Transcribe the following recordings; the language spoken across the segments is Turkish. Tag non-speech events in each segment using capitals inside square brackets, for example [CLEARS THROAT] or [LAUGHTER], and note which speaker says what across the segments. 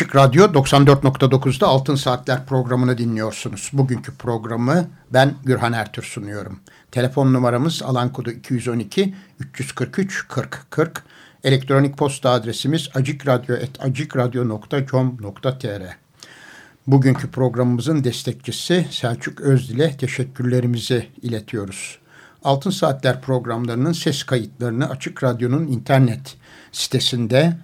Speaker 1: Açık Radyo 94.9'da Altın Saatler programını dinliyorsunuz. Bugünkü programı ben Gürhan Ertür sunuyorum. Telefon numaramız alan kodu 212 343 40 40. Elektronik posta adresimiz acikradyo.com.tr Bugünkü programımızın destekçisi Selçuk Özdil'e teşekkürlerimizi iletiyoruz. Altın Saatler programlarının ses kayıtlarını Açık Radyo'nun internet sitesinde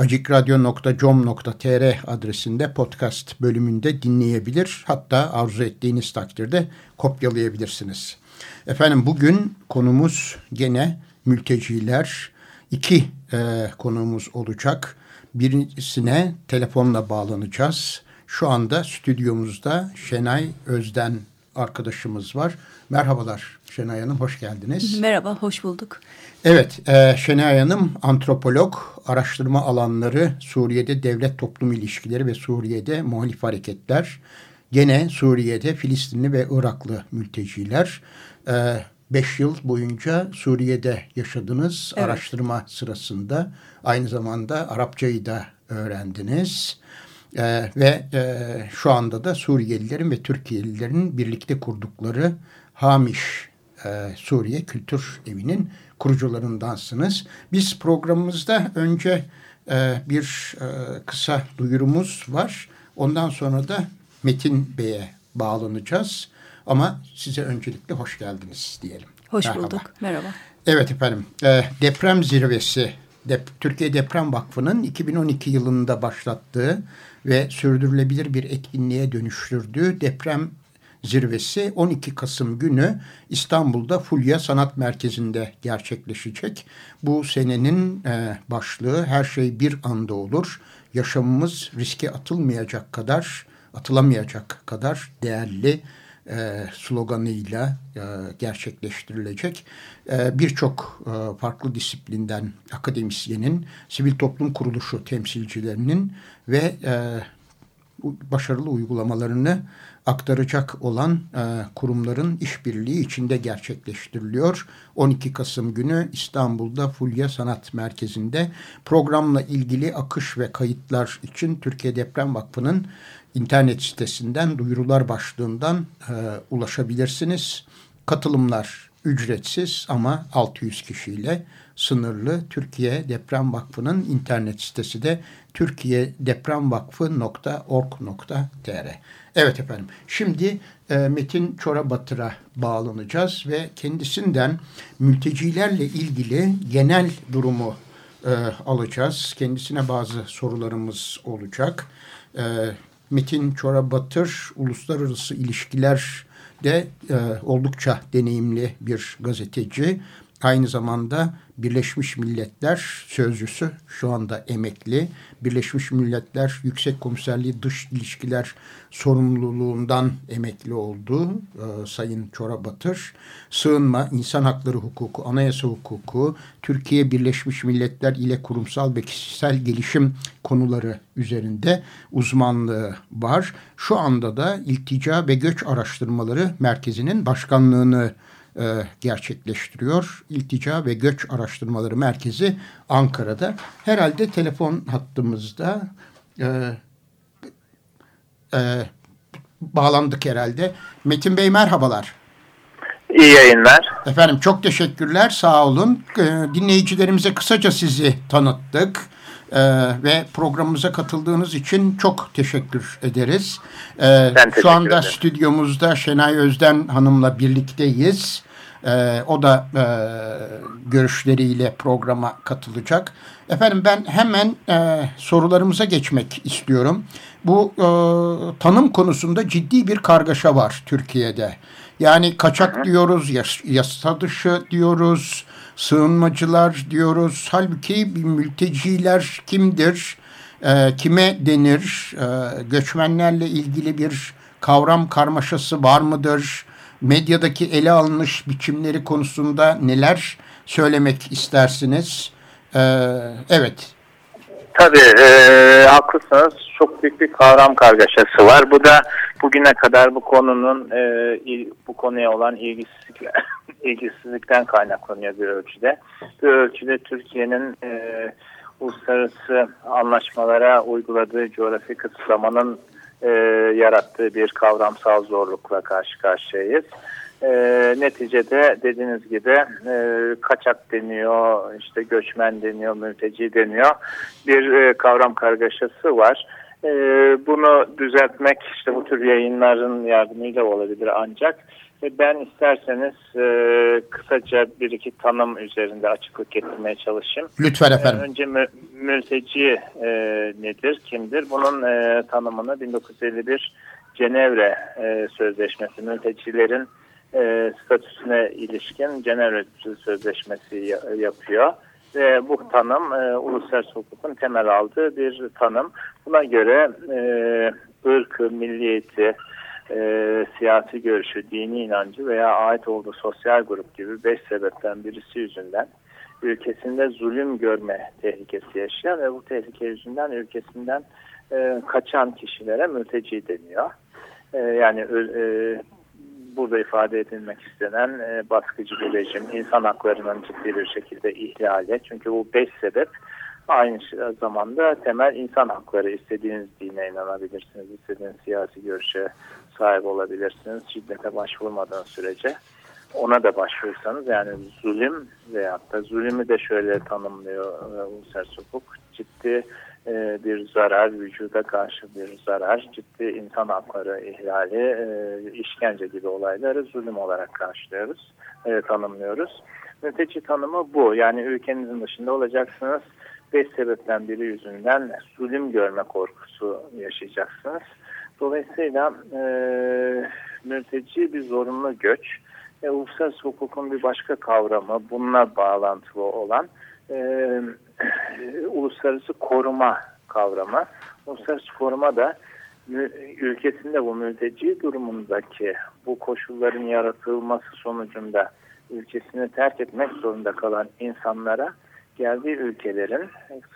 Speaker 1: acikradyo.com.tr adresinde podcast bölümünde dinleyebilir. Hatta arzu ettiğiniz takdirde kopyalayabilirsiniz. Efendim bugün konumuz gene mülteciler. İki e, konumuz olacak. Birisine telefonla bağlanacağız. Şu anda stüdyomuzda Şenay Özden arkadaşımız var. Merhabalar Şenay Hanım, hoş geldiniz.
Speaker 2: Merhaba, hoş bulduk.
Speaker 1: Evet, e, Şenay Hanım antropolog, araştırma alanları Suriye'de devlet toplum ilişkileri ve Suriye'de muhalif hareketler. Gene Suriye'de Filistinli ve Iraklı mülteciler. E, beş yıl boyunca Suriye'de yaşadınız evet. araştırma sırasında. Aynı zamanda Arapçayı da öğrendiniz. Ee, ve e, şu anda da Suriyelilerin ve Türkiye'lilerin birlikte kurdukları Hamiş e, Suriye Kültür Evi'nin kurucularındansınız. Biz programımızda önce e, bir e, kısa duyurumuz var. Ondan sonra da Metin Bey'e bağlanacağız. Ama size öncelikle hoş geldiniz diyelim.
Speaker 2: Hoş Merhaba. bulduk. Merhaba.
Speaker 1: Evet efendim. E, deprem zirvesi Dep Türkiye Deprem Vakfı'nın 2012 yılında başlattığı ve sürdürülebilir bir etkinliğe dönüştürdüğü deprem zirvesi 12 Kasım günü İstanbul'da Fulya Sanat Merkezi'nde gerçekleşecek. Bu senenin e, başlığı her şey bir anda olur. Yaşamımız riske atılmayacak kadar, atılamayacak kadar değerli e, sloganıyla e, gerçekleştirilecek. E, Birçok e, farklı disiplinden akademisyenin, sivil toplum kuruluşu temsilcilerinin ve e, başarılı uygulamalarını aktaracak olan e, kurumların işbirliği içinde gerçekleştiriliyor. 12 Kasım günü İstanbul'da Fulya Sanat Merkezi'nde programla ilgili akış ve kayıtlar için Türkiye Deprem Vakfı'nın internet sitesinden duyurular başlığından e, ulaşabilirsiniz. Katılımlar ücretsiz ama 600 kişiyle sınırlı. Türkiye Deprem Vakfı'nın internet sitesi de türkiyedepremvakfı.org.tr Evet efendim şimdi e, Metin Çorabatır'a bağlanacağız ve kendisinden mültecilerle ilgili genel durumu e, alacağız. Kendisine bazı sorularımız olacak. E, Metin Çorabatır uluslararası ilişkilerde e, oldukça deneyimli bir gazeteci. Aynı zamanda Birleşmiş Milletler Sözcüsü şu anda emekli. Birleşmiş Milletler Yüksek Komiserliği Dış İlişkiler sorumluluğundan emekli oldu e, Sayın Çorabatır. Sığınma, insan hakları hukuku, anayasa hukuku, Türkiye Birleşmiş Milletler ile kurumsal ve kişisel gelişim konuları üzerinde uzmanlığı var. Şu anda da İltica ve Göç Araştırmaları Merkezi'nin başkanlığını e, gerçekleştiriyor. İltica ve Göç Araştırmaları Merkezi Ankara'da. Herhalde telefon hattımızda e, e, bağlandık herhalde. Metin Bey merhabalar.
Speaker 3: İyi yayınlar.
Speaker 1: Efendim çok teşekkürler sağ olun. E, dinleyicilerimize kısaca sizi tanıttık. Ee, ve programımıza katıldığınız için çok teşekkür ederiz. Ben teşekkür şu anda ederim. stüdyomuzda Şenay Özden Hanım'la birlikteyiz. Ee, o da e, görüşleriyle programa katılacak. Efendim ben hemen e, sorularımıza geçmek istiyorum. Bu e, tanım konusunda ciddi bir kargaşa var Türkiye'de. Yani kaçak diyoruz, yas yasa dışı diyoruz, sığınmacılar diyoruz. Halbuki mülteciler kimdir, e, kime denir, e, göçmenlerle ilgili bir kavram karmaşası var mıdır? medyadaki ele alınış biçimleri konusunda neler söylemek istersiniz? Ee, evet.
Speaker 3: Tabii e, haklısınız. Çok büyük bir kavram kargaşası var. Bu da bugüne kadar bu konunun e, bu konuya olan ilgisizlik, [LAUGHS] ilgisizlikten kaynaklanıyor bir ölçüde. Bir ölçüde Türkiye'nin e, uluslararası anlaşmalara uyguladığı coğrafi kısıtlamanın e, yarattığı bir kavramsal zorlukla karşı karşıyayız. E, neticede dediğiniz gibi e, kaçak deniyor, işte göçmen deniyor, mülteci deniyor. Bir e, kavram kargaşası var. E, bunu düzeltmek işte bu tür yayınların yardımıyla olabilir ancak ben isterseniz e, kısaca bir iki tanım üzerinde açıklık getirmeye çalışayım.
Speaker 1: Lütfen efendim.
Speaker 3: E, önce mü, mülteci e, nedir, kimdir? Bunun e, tanımını 1951 Cenevre e, Sözleşmesi, mültecilerin e, statüsüne ilişkin Cenevre Sözleşmesi yapıyor. Ve bu tanım e, uluslararası hukukun temel aldığı bir tanım. Buna göre e, ırkı, milliyeti, e, siyasi görüşü, dini inancı veya ait olduğu sosyal grup gibi beş sebepten birisi yüzünden ülkesinde zulüm görme tehlikesi yaşayan ve bu tehlike yüzünden ülkesinden e, kaçan kişilere mülteci deniyor. E, yani e, burada ifade edilmek istenen e, baskıcı bir rejim, insan haklarının ciddi bir şekilde ihlali. Çünkü bu beş sebep aynı zamanda temel insan hakları. istediğiniz dine inanabilirsiniz, istediğiniz siyasi görüşe sahip olabilirsiniz. Şiddete başvurmadan sürece ona da başvursanız yani zulüm veyahut da zulümü de şöyle tanımlıyor e, uluslararası hukuk. Ciddi e, bir zarar, vücuda karşı bir zarar, ciddi insan hakları ihlali, e, işkence gibi olayları zulüm olarak karşılıyoruz, e, tanımlıyoruz. Mülteci tanımı bu. Yani ülkenizin dışında olacaksınız. Beş sebepten biri yüzünden zulüm görme korkusu yaşayacaksınız. Dolayısıyla e, mülteci bir zorunlu göç. E, uluslararası hukukun bir başka kavramı bununla bağlantılı olan e, uluslararası koruma kavramı. Uluslararası koruma da ülkesinde bu mülteci durumundaki bu koşulların yaratılması sonucunda ülkesini terk etmek zorunda kalan insanlara geldiği ülkelerin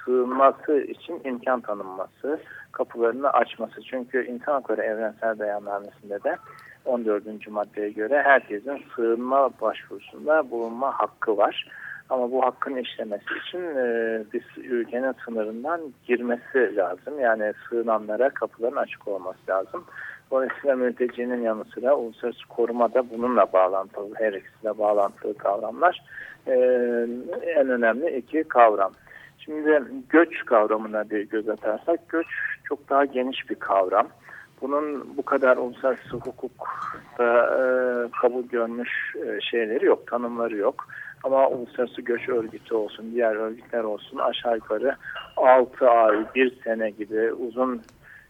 Speaker 3: sığınması için imkan tanınması, kapılarını açması. Çünkü insan hakları evrensel beyannamesinde de 14. maddeye göre herkesin sığınma başvurusunda bulunma hakkı var. Ama bu hakkın işlemesi için e, biz ülkenin sınırından girmesi lazım. Yani sığınanlara kapıların açık olması lazım. Dolayısıyla mültecinin yanı sıra uluslararası koruma da bununla bağlantılı, her ikisiyle bağlantılı kavramlar. E, en önemli iki kavram. Şimdi göç kavramına bir göz atarsak, göç çok daha geniş bir kavram. Bunun bu kadar uluslararası hukukta e, kabul görmüş e, şeyleri yok, tanımları yok. Ama Uluslararası Göç Örgütü olsun, diğer örgütler olsun aşağı yukarı 6 ay, 1 sene gibi uzun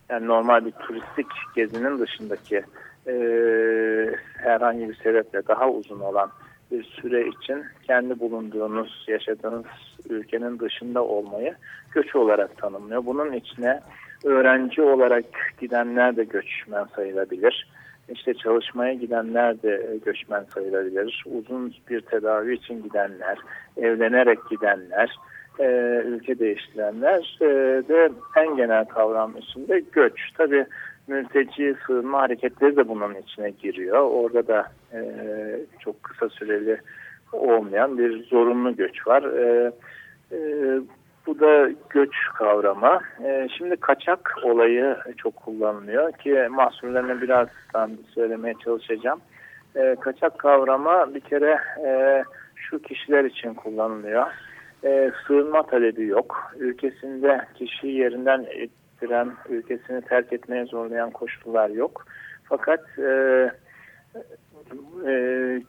Speaker 3: yani normal bir turistik gezinin dışındaki e, herhangi bir sebeple daha uzun olan bir süre için kendi bulunduğunuz, yaşadığınız ülkenin dışında olmayı göç olarak tanımlıyor. Bunun içine öğrenci olarak gidenler de göçmen sayılabilir. İşte çalışmaya gidenler de göçmen sayılabilir. Uzun bir tedavi için gidenler, evlenerek gidenler, e, ülke değiştirenler e, de en genel kavram içinde göç. Tabi mülteci sığınma hareketleri de bunun içine giriyor. Orada da e, çok kısa süreli olmayan bir zorunlu göç var. E, e, bu da göç kavramı. E, şimdi kaçak olayı çok kullanılıyor ki mahsurlarını birazdan söylemeye çalışacağım. E, kaçak kavramı bir kere e, şu kişiler için kullanılıyor. E, sığınma talebi yok. Ülkesinde kişiyi yerinden ettiren, ülkesini terk etmeye zorlayan koşullar yok. Fakat e, e,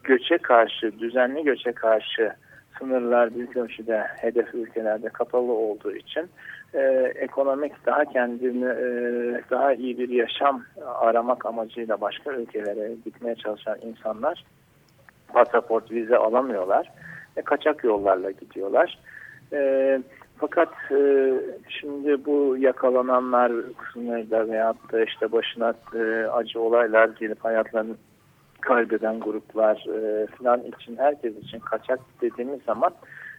Speaker 3: göçe karşı, düzenli göçe karşı sınırlar büyük ölçüde hedef ülkelerde kapalı olduğu için e, ekonomik daha kendini e, daha iyi bir yaşam aramak amacıyla başka ülkelere gitmeye çalışan insanlar pasaport, vize alamıyorlar. E, kaçak yollarla gidiyorlar. E, fakat e, şimdi bu yakalananlar kısımlarda veyahut da işte başına e, acı olaylar gelip hayatlarını kaybeden gruplar e, falan için herkes için kaçak dediğimiz zaman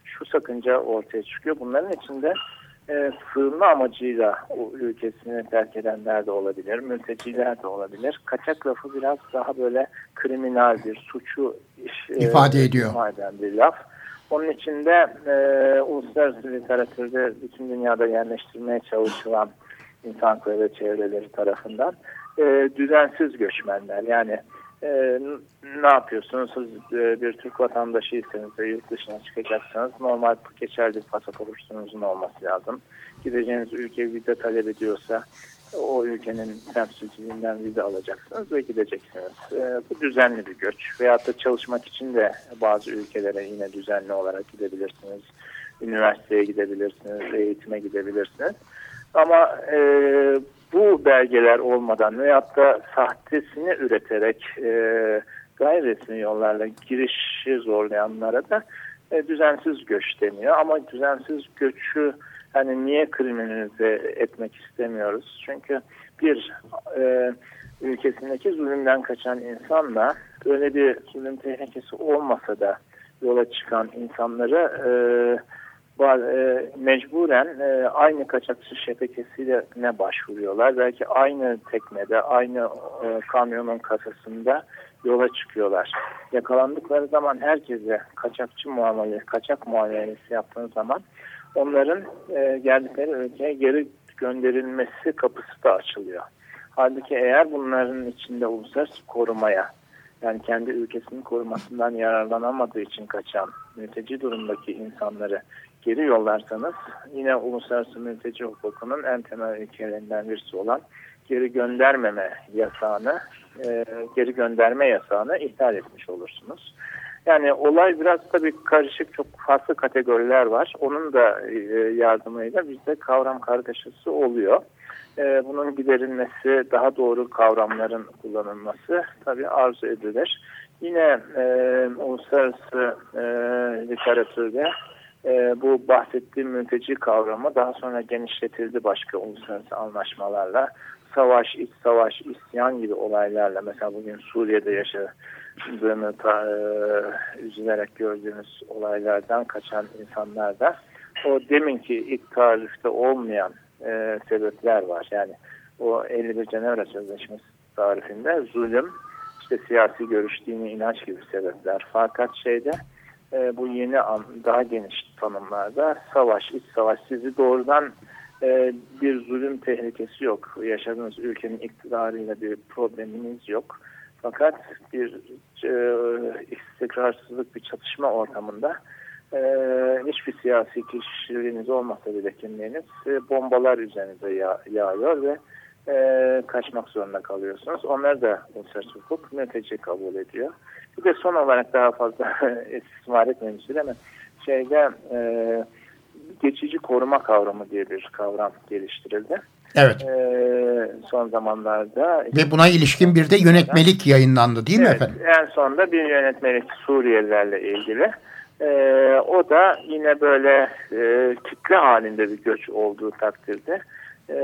Speaker 3: şu sakınca ortaya çıkıyor. Bunların içinde e, sığınma amacıyla o ülkesini terk edenler de olabilir, mülteciler de olabilir. Kaçak lafı biraz daha böyle kriminal bir suçu iş,
Speaker 1: e, ifade ediyor.
Speaker 3: eden bir laf. Onun içinde e, uluslararası literatürde bütün dünyada yerleştirmeye çalışılan insan hakları çevreleri tarafından e, düzensiz göçmenler yani e, ne yapıyorsunuz? Siz e, bir Türk vatandaşıysanız ve yurt dışına çıkacaksanız normal geçerli pasaportunuzun olması lazım. Gideceğiniz ülke vize talep ediyorsa o ülkenin temsilciliğinden vize alacaksınız ve gideceksiniz. E, bu düzenli bir göç. Veyahut da çalışmak için de bazı ülkelere yine düzenli olarak gidebilirsiniz. Üniversiteye gidebilirsiniz, eğitime gidebilirsiniz. Ama e, bu belgeler olmadan veyahut da sahtesini üreterek e, gayri yollarla girişi zorlayanlara da e, düzensiz göç deniyor. Ama düzensiz göçü hani niye kriminalize etmek istemiyoruz? Çünkü bir e, ülkesindeki zulümden kaçan insanla öyle bir zulüm tehlikesi olmasa da yola çıkan insanları e, e, mecburen e, aynı kaçakçı şebekesiyle ne başvuruyorlar. Belki aynı teknede, aynı e, kamyonun kasasında yola çıkıyorlar. Yakalandıkları zaman herkese kaçakçı muamelesi, kaçak muamelesi yaptığınız zaman onların e, geldikleri ülkeye geri gönderilmesi kapısı da açılıyor. Halbuki eğer bunların içinde uluslararası korumaya yani kendi ülkesinin korumasından yararlanamadığı için kaçan mülteci durumdaki insanları geri yollarsanız yine uluslararası mülteci hukukunun en temel ilkelerinden birisi olan geri göndermeme yasağını, e, geri gönderme yasağını ihlal etmiş olursunuz. Yani olay biraz tabii karışık çok farklı kategoriler var. Onun da e, yardımıyla bizde kavram kargaşası oluyor. E, bunun giderilmesi, daha doğru kavramların kullanılması tabii arzu edilir. Yine e, uluslararası e, literatürde e, bu bahsettiğim mülteci kavramı daha sonra genişletildi başka uluslararası anlaşmalarla. Savaş, iç savaş, isyan gibi olaylarla mesela bugün Suriye'de yaşadığını ta, e, üzülerek gördüğünüz olaylardan kaçan insanlar da o deminki ilk tarifte olmayan e, sebepler var. Yani o 51 Cenevre Sözleşmesi tarifinde zulüm, işte siyasi görüş, dini inanç gibi sebepler. Fakat şeyde e, bu yeni an, daha geniş tanımlarda savaş, iç savaş sizi doğrudan e, bir zulüm tehlikesi yok. Yaşadığınız ülkenin iktidarıyla bir probleminiz yok. Fakat bir e, istikrarsızlık, bir çatışma ortamında e, hiçbir siyasi kişiliğiniz olmasa bile kimliğiniz e, bombalar üzerinize yağ, yağıyor ve e, kaçmak zorunda kalıyorsunuz. Onlar da uluslararası hukuk mülteci kabul ediyor. Bir de son olarak daha fazla [LAUGHS] istismar etmemiştir ama şeyde e, geçici koruma kavramı diye bir kavram geliştirildi.
Speaker 1: Evet.
Speaker 3: E, son zamanlarda.
Speaker 1: Ve buna ilişkin bir de yönetmelik yayınlandı değil mi
Speaker 3: evet,
Speaker 1: efendim?
Speaker 3: En sonunda bir yönetmelik Suriyelilerle ilgili. E, o da yine böyle e, kitle halinde bir göç olduğu takdirde e,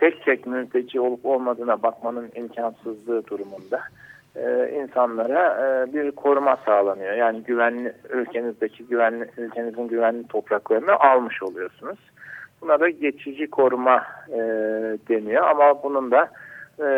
Speaker 3: tek tek mülteci olup olmadığına bakmanın imkansızlığı durumunda e, insanlara e, bir koruma sağlanıyor. Yani güvenli ülkenizdeki güvenli ülkenizin güvenli topraklarını almış oluyorsunuz. Buna da geçici koruma e, deniyor ama bunun da e,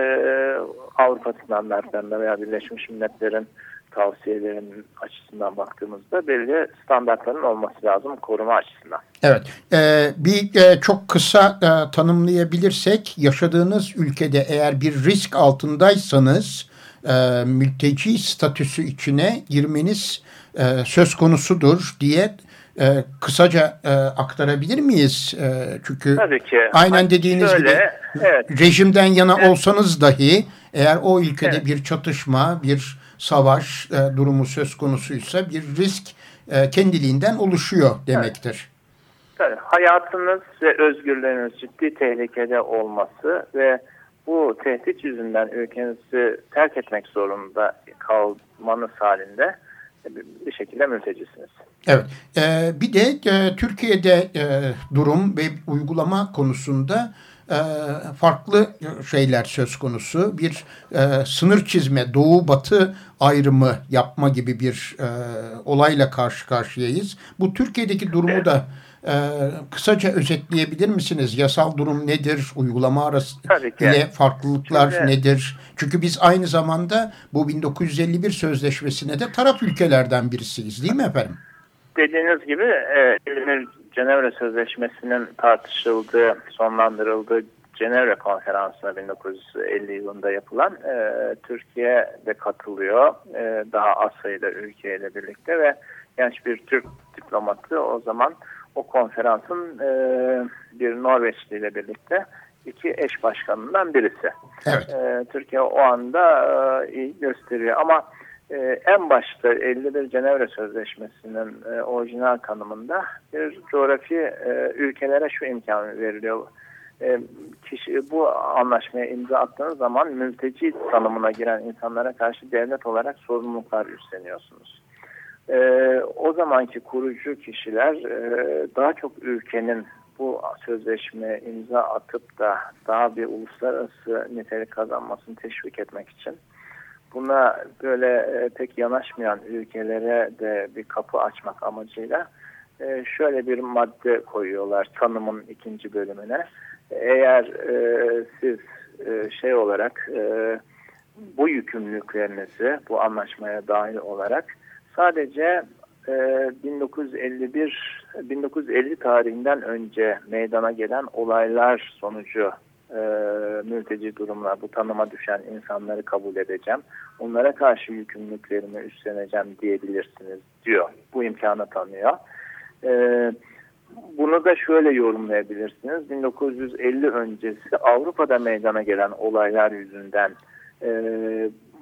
Speaker 3: Avrupa standartlarında veya Birleşmiş Milletler'in tavsiyelerin açısından baktığımızda belli standartların olması lazım koruma açısından.
Speaker 1: Evet. E, bir e, çok kısa e, tanımlayabilirsek yaşadığınız ülkede eğer bir risk altındaysanız e, mülteci statüsü içine girmeniz e, söz konusudur diye e, kısaca e, aktarabilir miyiz? E, çünkü
Speaker 3: Tabii ki.
Speaker 1: aynen dediğiniz
Speaker 3: Şöyle,
Speaker 1: gibi
Speaker 3: evet.
Speaker 1: rejimden yana
Speaker 3: evet.
Speaker 1: olsanız dahi eğer o ülkede
Speaker 3: evet.
Speaker 1: bir çatışma, bir savaş e, durumu söz konusuysa bir risk e, kendiliğinden oluşuyor demektir. Evet.
Speaker 3: Tabii, hayatınız ve özgürlüğünüz ciddi tehlikede olması ve bu tehdit yüzünden ülkenizi terk etmek zorunda kalmanız halinde bir şekilde mültecisiniz.
Speaker 1: Evet. Ee, bir de e, Türkiye'de e, durum ve uygulama konusunda e, farklı şeyler söz konusu. Bir e, sınır çizme, doğu batı ayrımı yapma gibi bir e, olayla karşı karşıyayız. Bu Türkiye'deki durumu da e, kısaca özetleyebilir misiniz? Yasal durum nedir? Uygulama arası ile farklılıklar Şimdi, nedir? Çünkü biz aynı zamanda bu 1951 sözleşmesine de taraf ülkelerden birisiyiz değil mi efendim?
Speaker 3: Dediğiniz gibi e, Cenevre Sözleşmesi'nin tartışıldığı, sonlandırıldığı Cenevre Konferansı'na 1950 yılında yapılan e, Türkiye de katılıyor. E, daha az sayıda ülkeyle birlikte ve genç bir Türk diplomatı o zaman o konferansın e, bir Norveçli ile birlikte iki eş başkanından birisi. Evet. E, Türkiye o anda e, iyi gösteriyor ama e, en başta 51 Cenevre Sözleşmesi'nin e, orijinal tanımında bir coğrafi e, ülkelere şu imkan veriliyor. E, kişi, bu anlaşmaya imza attığınız zaman mülteci tanımına giren insanlara karşı devlet olarak sorumluluklar üstleniyorsunuz. E, o zamanki kurucu kişiler e, daha çok ülkenin bu sözleşmeye imza atıp da daha bir uluslararası nitelik kazanmasını teşvik etmek için buna böyle e, pek yanaşmayan ülkelere de bir kapı açmak amacıyla e, şöyle bir madde koyuyorlar tanımın ikinci bölümüne. Eğer e, siz e, şey olarak e, bu yükümlülüklerinizi bu anlaşmaya dahil olarak sadece e, 1951 1950 tarihinden önce meydana gelen olaylar sonucu e, mülteci durumlar, bu tanıma düşen insanları kabul edeceğim. Onlara karşı yükümlülüklerimi üstleneceğim diyebilirsiniz diyor. Bu imkanı tanıyor. E, bunu da şöyle yorumlayabilirsiniz. 1950 öncesi Avrupa'da meydana gelen olaylar yüzünden e,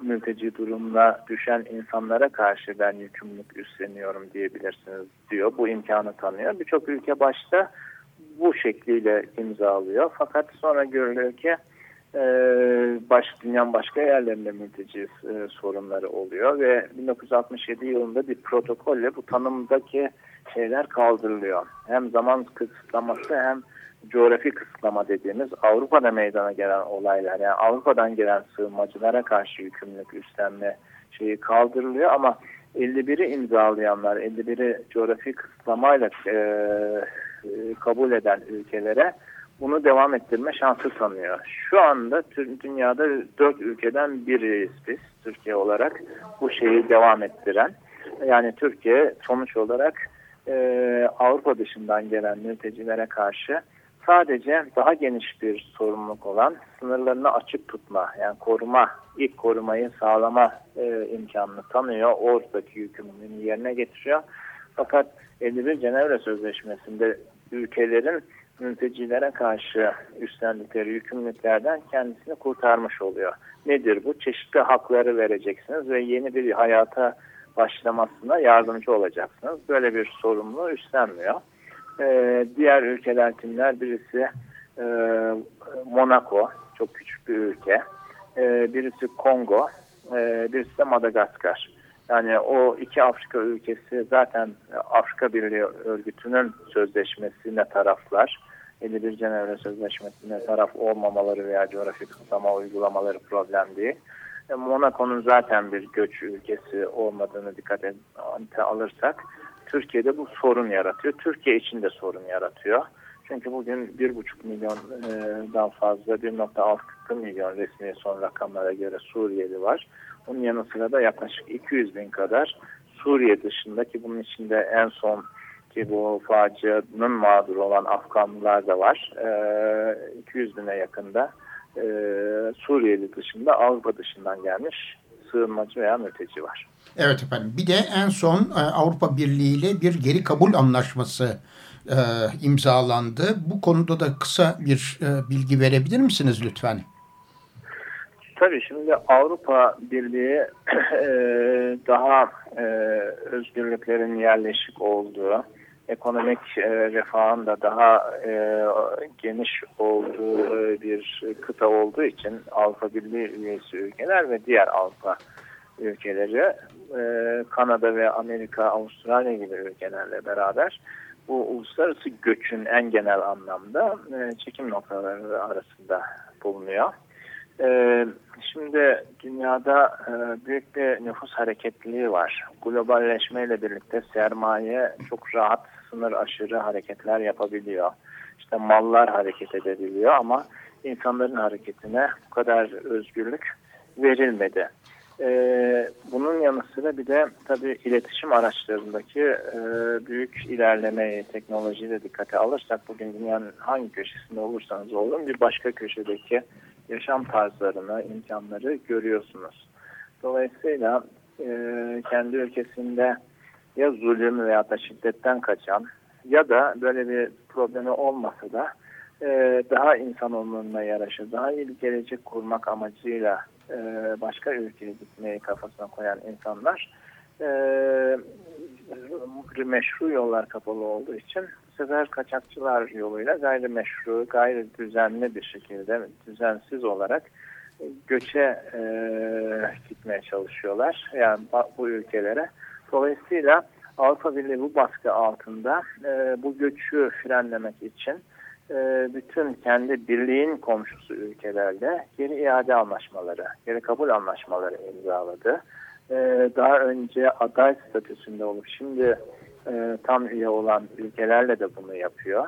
Speaker 3: mülteci durumuna düşen insanlara karşı ben yükümlülük üstleniyorum diyebilirsiniz diyor. Bu imkanı tanıyor. Birçok ülke başta bu şekliyle imzalıyor. Fakat sonra görülüyor ki e, baş, dünyanın başka yerlerinde mülteci e, sorunları oluyor ve 1967 yılında bir protokolle bu tanımdaki şeyler kaldırılıyor. Hem zaman kısıtlaması hem coğrafi kısıtlama dediğimiz Avrupa'da meydana gelen olaylar yani Avrupa'dan gelen sığınmacılara karşı yükümlülük üstlenme şeyi kaldırılıyor ama 51'i imzalayanlar 51'i coğrafi kısıtlamayla e, kabul eden ülkelere bunu devam ettirme şansı tanıyor. Şu anda dünyada dört ülkeden biriyiz biz Türkiye olarak bu şeyi devam ettiren. Yani Türkiye sonuç olarak e, Avrupa dışından gelen mültecilere karşı sadece daha geniş bir sorumluluk olan sınırlarını açık tutma yani koruma ilk korumayı sağlama e, imkanını tanıyor. Oradaki yükümlülüğünü yerine getiriyor. Fakat 51 Cenevre Sözleşmesi'nde ülkelerin mültecilere karşı üstlendikleri yükümlülüklerden kendisini kurtarmış oluyor. Nedir bu? Çeşitli hakları vereceksiniz ve yeni bir hayata başlamasına yardımcı olacaksınız. Böyle bir sorumluluğu üstlenmiyor. Ee, diğer ülkeler kimler? Birisi e, Monaco, çok küçük bir ülke. Ee, birisi Kongo, e, birisi de Madagaskar. Yani o iki Afrika ülkesi zaten Afrika Birliği Örgütü'nün sözleşmesine taraflar. 51 Cenevre Sözleşmesi'ne taraf olmamaları veya coğrafi kısıtlama uygulamaları problem değil. E, Monaco'nun zaten bir göç ülkesi olmadığını dikkate alırsak Türkiye'de bu sorun yaratıyor. Türkiye için de sorun yaratıyor. Çünkü bugün 1,5 milyondan fazla 1,6 milyon resmi son rakamlara göre Suriyeli var. Bunun yanı sıra da yaklaşık 200 bin kadar Suriye dışındaki bunun içinde en son ki bu facianın mağduru olan Afganlılar da var. E, 200 bine yakında e, Suriyeli dışında Avrupa dışından gelmiş sığınmacı veya mülteci var.
Speaker 1: Evet efendim. Bir de en son e, Avrupa Birliği ile bir geri kabul anlaşması e, imzalandı. Bu konuda da kısa bir e, bilgi verebilir misiniz lütfen?
Speaker 3: Tabii şimdi Avrupa Birliği [CLEARS THROAT] e, daha e, özgürlüklerin yerleşik olduğu, ekonomik e, refahın da daha e, geniş olduğu bir kıta olduğu için Avrupa Birliği üyesi ülkeler ve diğer Avrupa ülkeleri e, Kanada ve Amerika, Avustralya gibi ülkelerle beraber bu uluslararası göçün en genel anlamda e, çekim noktaları arasında bulunuyor. E, şimdi dünyada e, büyük bir nüfus hareketliliği var. Globalleşmeyle birlikte sermaye çok rahat sınır aşırı hareketler yapabiliyor. İşte mallar hareket edebiliyor ama insanların hareketine bu kadar özgürlük verilmedi. Ee, bunun yanı sıra bir de tabii iletişim araçlarındaki e, büyük ilerlemeyi teknolojiyle dikkate alırsak bugün dünyanın hangi köşesinde olursanız olun bir başka köşedeki yaşam tarzlarını, imkanları görüyorsunuz. Dolayısıyla e, kendi ülkesinde ya zulüm veya da şiddetten kaçan ya da böyle bir problemi olmasa da e, daha insan onuruna yaraşır, daha iyi bir gelecek kurmak amacıyla e, başka ülkeye gitmeyi kafasına koyan insanlar e, meşru yollar kapalı olduğu için bu sefer kaçakçılar yoluyla gayrimeşru, gayri düzenli bir şekilde düzensiz olarak göçe e, gitmeye çalışıyorlar. Yani bu ülkelere. Dolayısıyla Avrupa Birliği bu baskı altında e, bu göçü frenlemek için e, bütün kendi birliğin komşusu ülkelerle geri iade anlaşmaları, geri kabul anlaşmaları imzaladı. E, daha önce aday statüsünde olup şimdi e, tam üye olan ülkelerle de bunu yapıyor.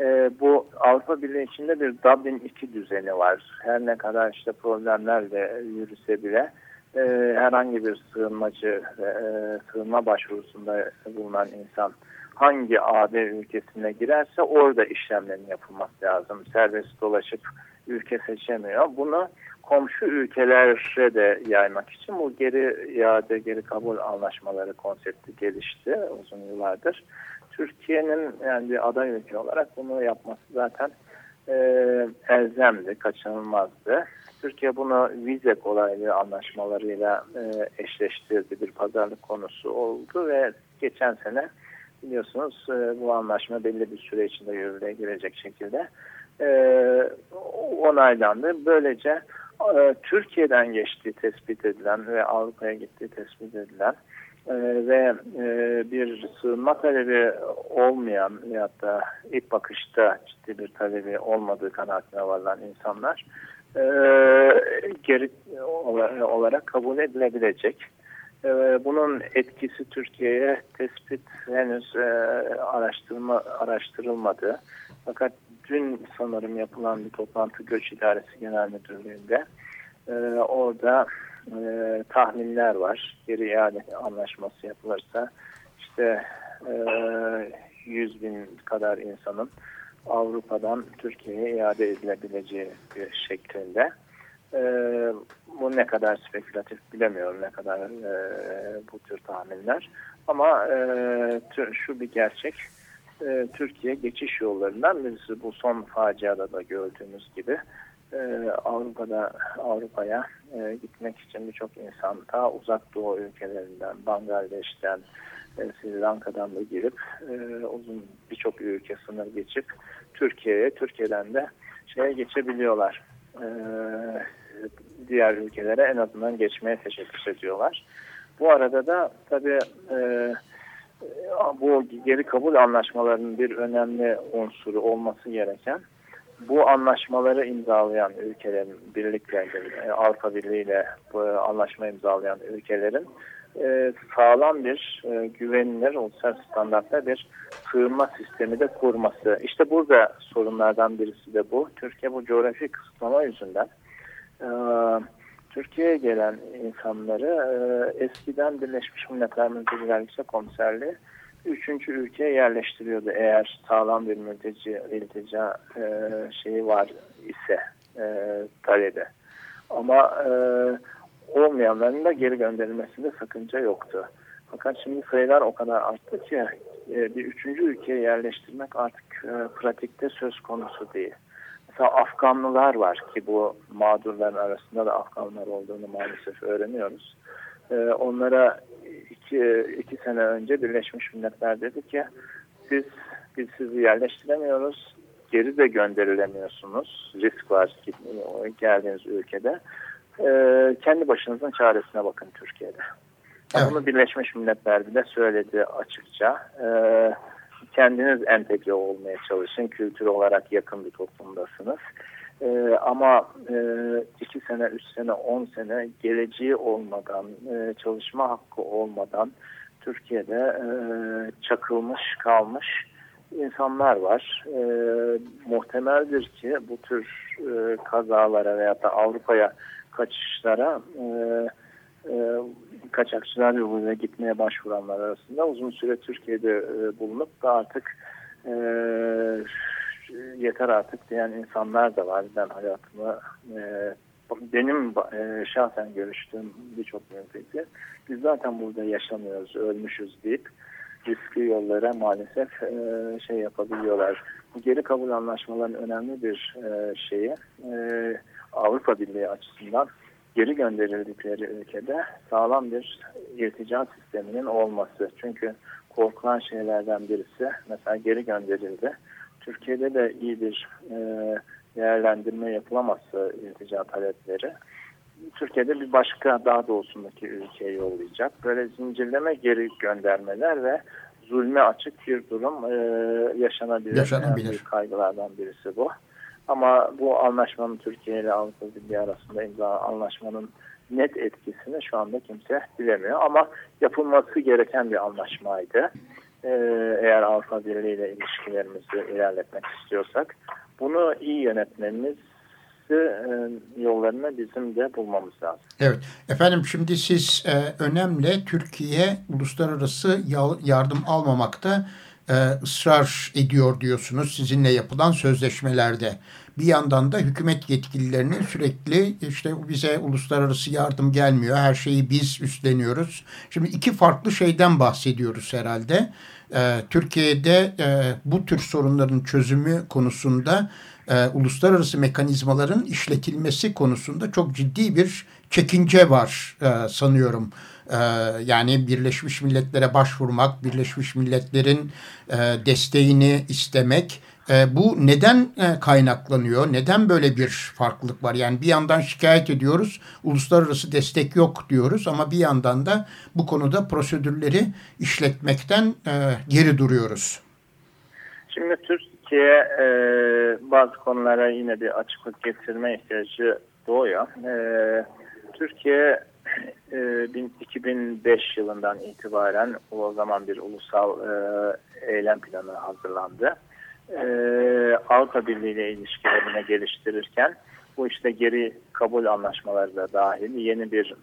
Speaker 3: E, bu Avrupa Birliği içinde bir Dublin 2 düzeni var. Her ne kadar işte problemlerle yürüse bile e, herhangi bir sığınmacı, e, sığınma başvurusunda bulunan insan hangi AB ülkesine girerse orada işlemlerin yapılması lazım. Serbest dolaşıp ülke seçemiyor. Bunu komşu ülkelere de yaymak için bu geri iade, geri kabul anlaşmaları konsepti gelişti uzun yıllardır. Türkiye'nin yani bir aday ülke olarak bunu yapması zaten e, elzemdi, kaçınılmazdı. Türkiye bunu vize kolaylığı anlaşmalarıyla e, eşleştirdi bir pazarlık konusu oldu ve geçen sene biliyorsunuz e, bu anlaşma belli bir süre içinde yürürlüğe girecek şekilde e, onaylandı. Böylece e, Türkiye'den geçtiği tespit edilen ve Avrupa'ya gittiği tespit edilen e, ve e, bir sığınma talebi olmayan ya da ilk bakışta ciddi bir talebi olmadığı kanaatine varılan insanlar e, geri olarak kabul edilebilecek. E, bunun etkisi Türkiye'ye tespit henüz e, araştırma araştırılmadı. Fakat dün sanırım yapılan bir toplantı Göç İdaresi Genel Müdürlüğü'nde e, orada e, tahminler var. Geri iade anlaşması yapılırsa işte e, 100 bin kadar insanın Avrupa'dan Türkiye'ye iade edilebileceği bir şeklinde. E, bu ne kadar spekülatif bilemiyorum ne kadar e, bu tür tahminler. Ama e, şu bir gerçek. E, Türkiye geçiş yollarından birisi bu son faciada da gördüğümüz gibi e, Avrupa'da Avrupa'ya e, gitmek için birçok insan ta uzak doğu ülkelerinden, Bangladeş'ten, Sri Lanka'dan da girip e, uzun birçok ülke sınır geçip Türkiye'ye, Türkiye'den de şeye geçebiliyorlar. E, diğer ülkelere en azından geçmeye teşebbüs ediyorlar. Bu arada da tabii e, bu geri kabul anlaşmalarının bir önemli unsuru olması gereken bu anlaşmaları imzalayan ülkelerin birlikte e, Avrupa Birliği ile bu anlaşma imzalayan ülkelerin e, sağlam bir e, güvenilir uluslararası standartta bir sığınma sistemi de kurması. İşte burada sorunlardan birisi de bu. Türkiye bu coğrafi kısıtlama yüzünden Türkiye'ye gelen insanları eskiden Birleşmiş Milletler Mülteciler Yüksek Komiserliği üçüncü ülkeye yerleştiriyordu eğer sağlam bir mülteci iltica e, şeyi var ise e, talebi. Ama e, olmayanların da geri gönderilmesinde sakınca yoktu. Fakat şimdi sayılar o kadar arttı ki e, bir üçüncü ülkeye yerleştirmek artık e, pratikte söz konusu değil. Mesela Afganlılar var ki bu mağdurların arasında da Afganlar olduğunu maalesef öğreniyoruz. E, onlara iki, iki sene önce Birleşmiş Milletler dedi ki siz biz sizi yerleştiremiyoruz. Geri de gönderilemiyorsunuz. Risk var geldiğiniz ülkede. E, kendi başınızın çaresine bakın Türkiye'de. Evet. Bunu Birleşmiş Milletler bile söyledi açıkça. E, kendiniz entegre olmaya çalışın. Kültür olarak yakın bir toplumdasınız. E, ama e, iki sene, üç sene, on sene geleceği olmadan, e, çalışma hakkı olmadan Türkiye'de e, çakılmış kalmış insanlar var. E, muhtemeldir ki bu tür e, kazalara veya da Avrupa'ya kaçışlara e, e, kaçakçılar yoluyla gitmeye başvuranlar arasında uzun süre Türkiye'de e, bulunup da artık yeter artık diyen insanlar da var. Ben hayatımı benim e, şahsen görüştüğüm birçok mülteci biz zaten burada yaşamıyoruz, ölmüşüz deyip riskli yollara maalesef şey yapabiliyorlar. Bu geri kabul anlaşmalarının önemli bir şeyi e, Avrupa Birliği açısından geri gönderildikleri ülkede sağlam bir irtica sisteminin olması. Çünkü korkulan şeylerden birisi mesela geri gönderildi. Türkiye'de de iyi bir e, değerlendirme yapılamazsa irtica talepleri Türkiye'de bir başka daha doğusundaki ülkeye yollayacak. Böyle zincirleme geri göndermeler ve zulme açık bir durum e, yaşanabilir.
Speaker 1: Yaşanabilir. Yani
Speaker 3: kaygılardan birisi bu. Ama bu anlaşmanın Türkiye ile Avrupa Birliği arasında imza anlaşmanın net etkisini şu anda kimse bilemiyor. Ama yapılması gereken bir anlaşmaydı. Ee, eğer Avrupa Birliği ile ilişkilerimizi ilerletmek istiyorsak bunu iyi yönetmemiz e, yollarını bizim de bulmamız lazım.
Speaker 1: Evet. Efendim şimdi siz e, önemli Türkiye uluslararası yardım almamakta e, ısrar ediyor diyorsunuz sizinle yapılan sözleşmelerde. Bir yandan da hükümet yetkililerinin sürekli işte bize uluslararası yardım gelmiyor, her şeyi biz üstleniyoruz. Şimdi iki farklı şeyden bahsediyoruz herhalde. E, Türkiye'de e, bu tür sorunların çözümü konusunda e, uluslararası mekanizmaların işletilmesi konusunda çok ciddi bir çekince var e, sanıyorum. E, yani Birleşmiş Milletler'e başvurmak, Birleşmiş Milletler'in e, desteğini istemek. E, bu neden e, kaynaklanıyor? Neden böyle bir farklılık var? Yani bir yandan şikayet ediyoruz, uluslararası destek yok diyoruz ama bir yandan da bu konuda prosedürleri işletmekten geri duruyoruz.
Speaker 3: Şimdi Türk Türkiye bazı konulara yine bir açıklık getirme ihtiyacı doğuyor. Türkiye e, 2005 yılından itibaren o zaman bir ulusal e, eylem planı hazırlandı. E, Avrupa Birliği ile ilişkilerini geliştirirken bu işte geri kabul anlaşmaları da dahil yeni bir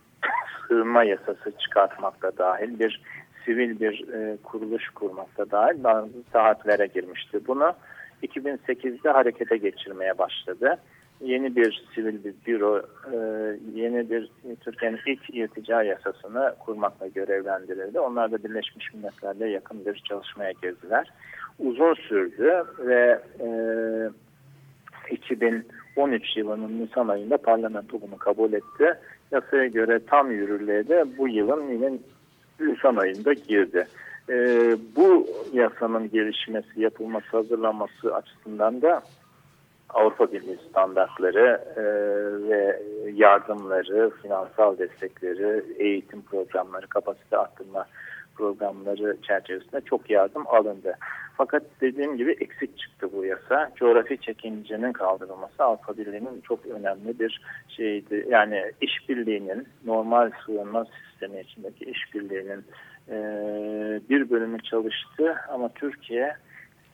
Speaker 3: sığınma yasası çıkartmakta dahil bir sivil bir e, kuruluş kurmakta dahil bazı saatlere girmişti. Bunu 2008'de harekete geçirmeye başladı. Yeni bir sivil bir büro, e, yeni bir Türkiye'nin ilk irtica yasasını kurmakla görevlendirildi. Onlar da Birleşmiş Milletler'le yakın bir çalışmaya girdiler. Uzun sürdü ve 2013 e, yılının Nisan ayında parlamento bunu kabul etti. Yasaya göre tam yürürlüğe de bu yılın yine Nisan ayında girdi. E, bu yasanın gelişmesi, yapılması, hazırlanması açısından da Avrupa Birliği standartları e, ve yardımları, finansal destekleri, eğitim programları, kapasite arttırma programları çerçevesinde çok yardım alındı. Fakat dediğim gibi eksik çıktı bu yasa. Coğrafi çekincenin kaldırılması Avrupa Birliği'nin çok önemli bir şeydi. Yani işbirliğinin normal sığınma sistemi içindeki işbirliğinin e, bir bölümü çalıştı ama Türkiye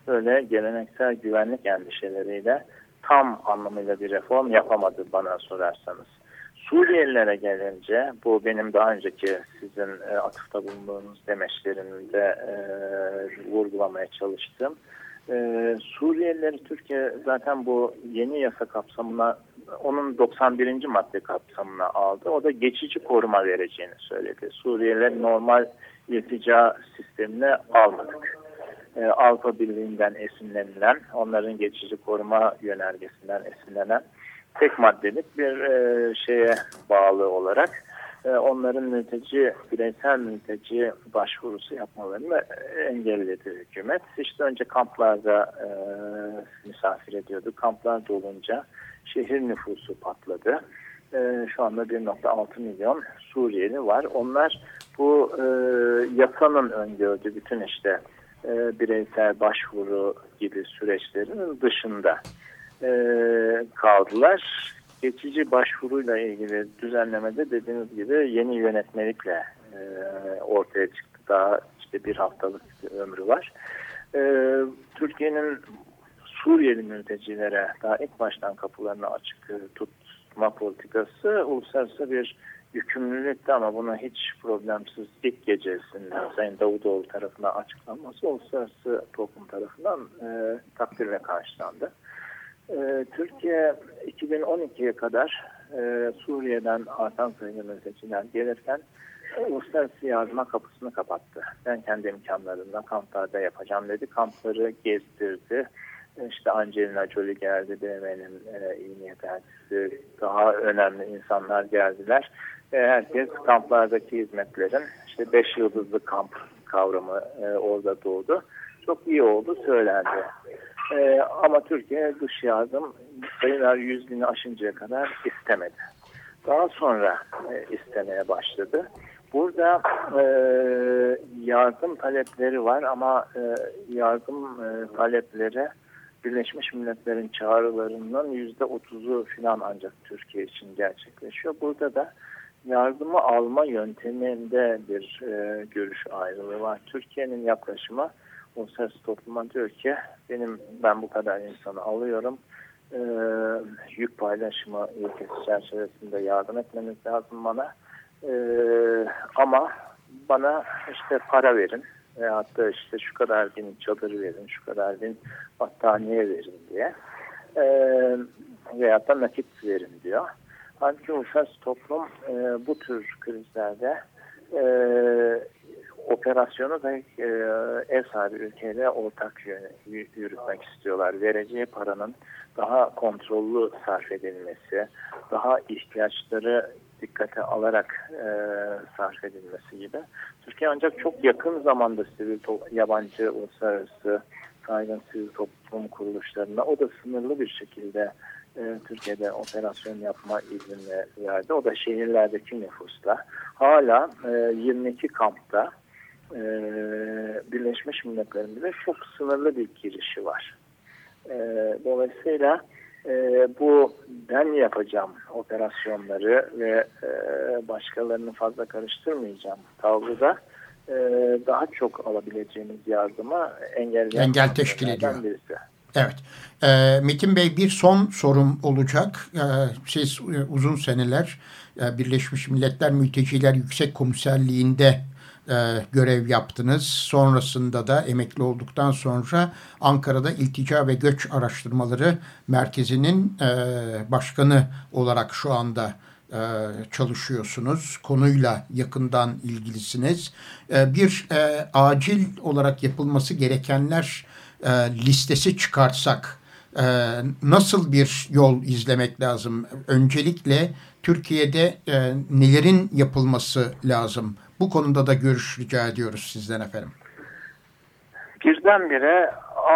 Speaker 3: böyle geleneksel güvenlik endişeleriyle tam anlamıyla bir reform yapamadı bana sorarsanız. Suriyelilere gelince bu benim daha önceki sizin e, atıfta bulunduğunuz demeçlerinde e, vurgulamaya çalıştım. E, Suriyelileri Türkiye zaten bu yeni yasa kapsamına onun 91. madde kapsamına aldı. O da geçici koruma vereceğini söyledi. Suriyeliler normal iltica sistemine almadık. E, Avrupa Birliği'nden esinlenilen, onların geçici koruma yönergesinden esinlenen tek maddelik bir e, şeye bağlı olarak e, onların mülteci, bireysel mülteci başvurusu yapmalarını engelledi hükümet. İşte önce kamplarda e, misafir ediyordu. Kamplar dolunca şehir nüfusu patladı. e, şu anda 1.6 milyon Suriyeli var. Onlar bu e, yasanın öngördüğü bütün işte e, bireysel başvuru gibi süreçlerin dışında e, kaldılar. Geçici başvuruyla ilgili düzenlemede dediğiniz gibi yeni yönetmelikle e, ortaya çıktı. Daha işte bir haftalık ömrü var. E, Türkiye'nin Suriyeli mültecilere daha ilk baştan kapılarını açık tutma politikası uluslararası bir yükümlülükte ama buna hiç problemsiz ilk gecesinden Sayın Davutoğlu tarafından açıklanması uluslararası toplum tarafından e, takdirle karşılandı. E, Türkiye 2012'ye kadar e, Suriye'den artan sayıda mülteciler gelirken e, uluslararası yardıma kapısını kapattı. Ben kendi imkanlarımla kamplarda yapacağım dedi. Kampları gezdirdi. İşte Angelina Jolie geldi, BM'nin e, iyi niyet daha önemli insanlar geldiler. E, herkes kamplardaki hizmetlerin işte beş yıldızlı kamp kavramı e, orada doğdu. Çok iyi oldu söylendi. E, ama Türkiye dış yardım sayılar yüz bini aşıncaya kadar istemedi. Daha sonra e, istemeye başladı. Burada e, yardım talepleri var ama e, yardım e, talepleri Birleşmiş Milletler'in çağrılarının yüzde otuzu falan ancak Türkiye için gerçekleşiyor. Burada da yardımı alma yönteminde bir e, görüş ayrılığı var. Türkiye'nin yaklaşımı uluslararası topluma diyor ki benim ben bu kadar insanı alıyorum. E, yük paylaşımı ülkesi çerçevesinde yardım etmeniz lazım bana. E, ama bana işte para verin veyahut da işte şu kadar bin çadır verin, şu kadar bin battaniye verin diye e, veyahut da nakit verin diyor. Halbuki uluslararası toplum e, bu tür krizlerde e, operasyonu da e, ev sahibi ülkeyle ortak yürütmek istiyorlar. Vereceği paranın daha kontrollü sarf edilmesi, daha ihtiyaçları dikkate alarak e, sarf edilmesi gibi. Türkiye ancak çok yakın zamanda sivil yabancı uluslararası saygın sivil toplum kuruluşlarına o da sınırlı bir şekilde Türkiye'de operasyon yapma izni verdi. O da şehirlerdeki nüfusla. Hala e, 22 kampta e, Birleşmiş Milletler'in bile çok sınırlı bir girişi var. E, dolayısıyla e, bu ben yapacağım operasyonları ve e, başkalarını fazla karıştırmayacağım tavrı e, daha çok alabileceğimiz yardıma engelleyen
Speaker 1: engel teşkil ediyor.
Speaker 3: Birisi.
Speaker 1: Evet. E, Metin Bey bir son sorum olacak. E, siz e, uzun seneler e, Birleşmiş Milletler Mülteciler Yüksek Komiserliği'nde e, görev yaptınız. Sonrasında da emekli olduktan sonra Ankara'da İltica ve Göç Araştırmaları Merkezi'nin e, başkanı olarak şu anda e, çalışıyorsunuz. Konuyla yakından ilgilisiniz. E, bir e, acil olarak yapılması gerekenler e, listesi çıkartsak e, nasıl bir yol izlemek lazım? Öncelikle Türkiye'de e, nelerin yapılması lazım? Bu konuda da görüş rica ediyoruz sizden efendim.
Speaker 3: Birdenbire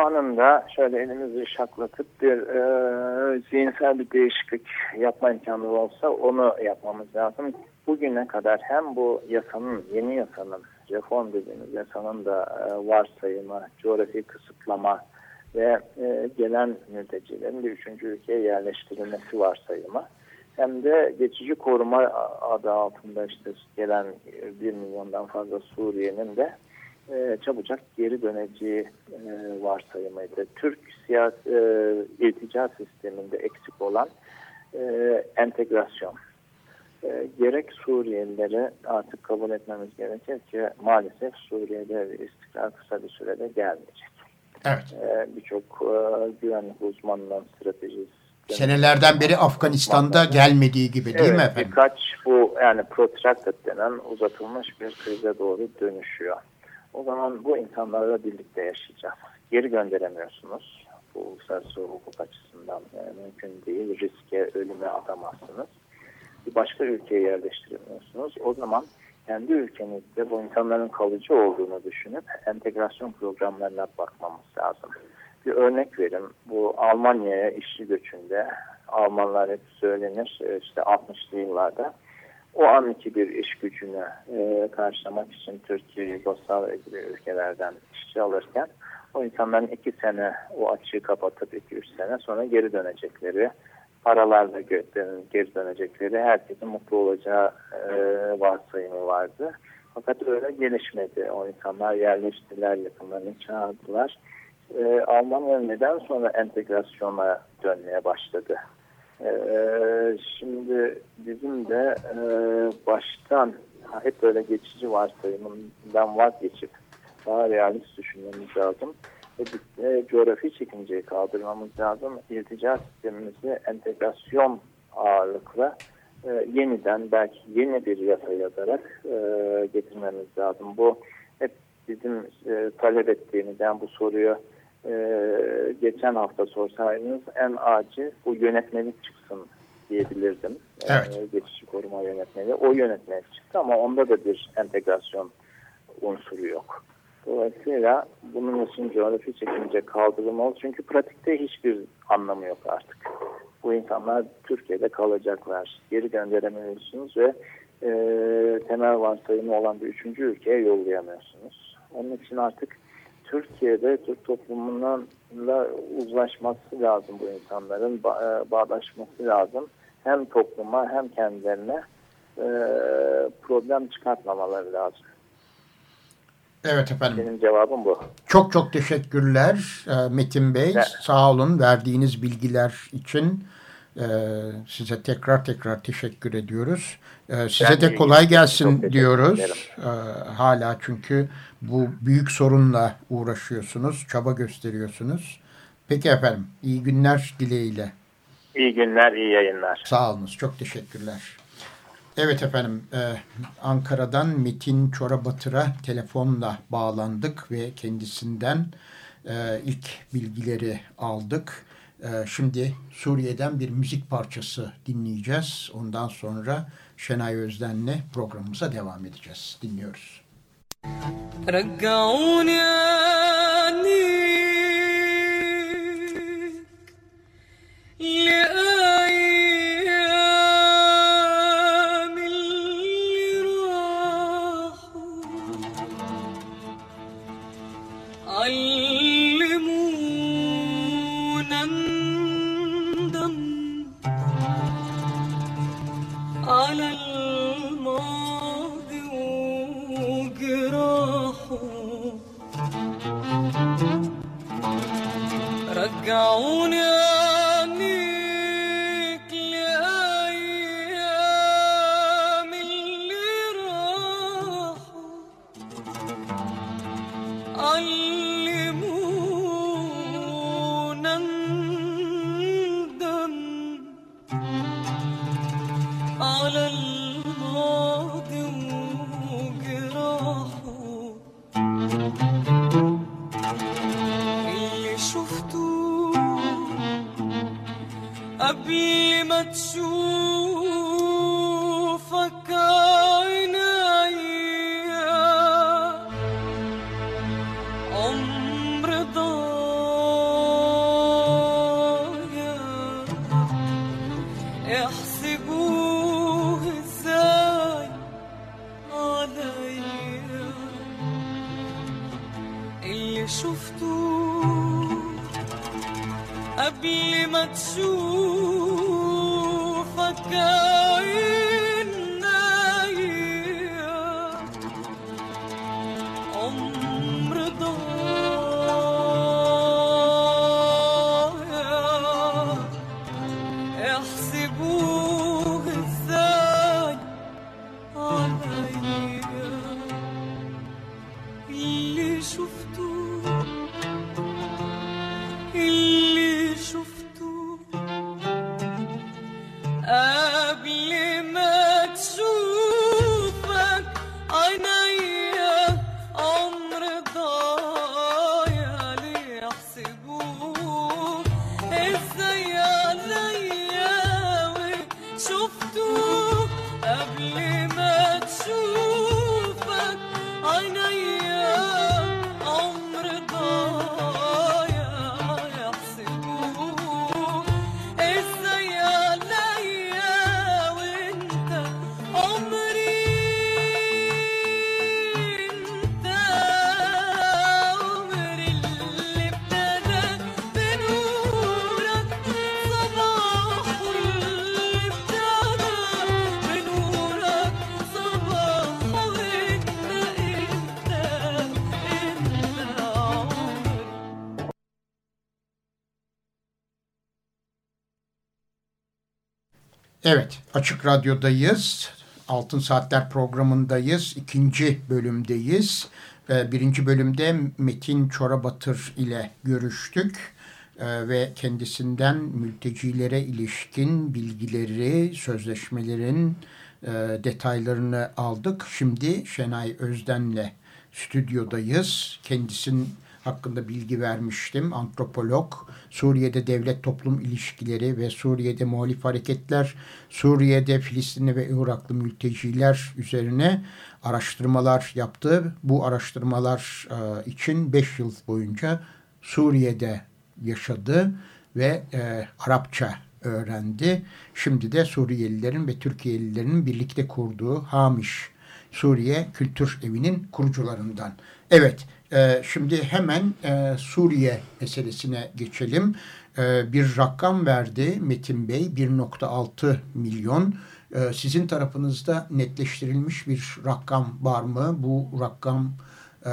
Speaker 3: anında şöyle elimizi şaklatıp bir e, zihinsel bir değişiklik yapma imkanı olsa onu yapmamız lazım. Bugüne kadar hem bu yasanın, yeni yasanın, reform dediğimiz yasanın da e, varsayımı, coğrafi kısıtlama ve e, gelen mültecilerin bir üçüncü ülkeye yerleştirilmesi varsayımı hem de geçici koruma adı altında işte gelen bir milyondan fazla Suriye'nin de e, çabucak geri döneceği e, varsayımıydı. Türk siyasi e, iltica sisteminde eksik olan e, entegrasyon. E, gerek Suriyelileri artık kabul etmemiz gerekir ki maalesef Suriye'de istikrar kısa bir sürede gelmeyecek.
Speaker 1: Evet.
Speaker 3: E, Birçok e, güvenlik uzmanının stratejisi
Speaker 1: Senelerden beri Afganistan'da gelmediği gibi değil
Speaker 3: evet,
Speaker 1: mi efendim?
Speaker 3: Birkaç bu yani protracted denen uzatılmış bir krize doğru dönüşüyor. O zaman bu insanlarla birlikte yaşayacağız. Geri gönderemiyorsunuz. Bu uluslararası hukuk açısından yani mümkün değil. Riske, ölüme atamazsınız. Bir başka ülkeye yerleştiremiyorsunuz. O zaman kendi ülkenizde bu insanların kalıcı olduğunu düşünüp entegrasyon programlarına bakmamız lazım bir örnek verin. Bu Almanya'ya işçi göçünde Almanlar hep söylenir e, işte 60'lı yıllarda. O anki bir iş gücünü e, karşılamak için Türkiye, Yugoslavya gibi ülkelerden işçi alırken o insanların iki sene o açığı kapatıp iki üç sene sonra geri dönecekleri, paralarla geri dönecekleri, herkesin mutlu olacağı e, varsayımı vardı. Fakat öyle gelişmedi. O insanlar yerleştiler, yakınlarını çağırdılar. E, Almanya neden sonra entegrasyona dönmeye başladı? E, şimdi bizim de e, baştan hep böyle geçici varsayımından vazgeçip daha realist düşünmemiz lazım. E, coğrafi çekinceyi kaldırmamız lazım. İrtica sistemimizi entegrasyon ağırlıklı e, yeniden belki yeni bir yasa yazarak e, getirmemiz lazım. Bu hep bizim e, talep ettiğimiz yani bu soruyu e, geçen hafta sorsaydınız en acil bu yönetmelik çıksın diyebilirdim.
Speaker 4: Evet.
Speaker 3: E, geçici koruma yönetmeliği. O yönetmelik çıktı ama onda da bir entegrasyon unsuru yok. Dolayısıyla bunun için coğrafi çekince kaldırılmalı. Çünkü pratikte hiçbir anlamı yok artık. Bu insanlar Türkiye'de kalacaklar. Geri gönderemiyorsunuz ve e, temel varsayımı olan bir üçüncü ülkeye yollayamıyorsunuz. Onun için artık Türkiye'de Türk toplumununla uzlaşması lazım bu insanların. Ba e, bağdaşması lazım. Hem topluma hem kendilerine e, problem çıkartmamaları lazım.
Speaker 4: Evet efendim.
Speaker 3: Benim cevabım bu.
Speaker 4: Çok çok teşekkürler e, Metin Bey. Evet. Sağ olun verdiğiniz bilgiler için. E, size tekrar tekrar teşekkür ediyoruz. E, size ben de kolay gelsin diyoruz. Hala çünkü bu büyük sorunla uğraşıyorsunuz, çaba gösteriyorsunuz. Peki efendim, iyi günler dileğiyle.
Speaker 3: İyi günler, iyi yayınlar.
Speaker 4: Sağ olunuz, çok teşekkürler. Evet efendim e, Ankara'dan Metin Çorabatır'a telefonla bağlandık ve kendisinden e, ilk bilgileri aldık. E, şimdi Suriye'den bir müzik parçası dinleyeceğiz. Ondan sonra Şenay Özden'le programımıza devam edeceğiz. Dinliyoruz. رجعوني احسبوه إزاي عليا؟ اللي شفته قبل ما تشوف
Speaker 1: Evet, Açık Radyo'dayız. Altın Saatler programındayız. İkinci bölümdeyiz. Ee, birinci bölümde Metin Çorabatır ile görüştük. Ee, ve kendisinden mültecilere ilişkin bilgileri, sözleşmelerin e, detaylarını aldık. Şimdi Şenay Özden'le stüdyodayız. Kendisinin hakkında bilgi vermiştim. Antropolog, Suriye'de devlet toplum ilişkileri ve Suriye'de muhalif hareketler, Suriye'de Filistinli ve Iraklı mülteciler üzerine araştırmalar yaptı. Bu araştırmalar e, için 5 yıl boyunca Suriye'de yaşadı ve e, Arapça öğrendi. Şimdi de Suriyelilerin ve Türkiye'lilerin birlikte kurduğu Hamiş Suriye Kültür Evi'nin kurucularından. Evet, e, şimdi hemen e, Suriye meselesine geçelim. E, bir rakam verdi Metin Bey, 1.6 milyon. E, sizin tarafınızda netleştirilmiş bir rakam var mı? Bu rakam e,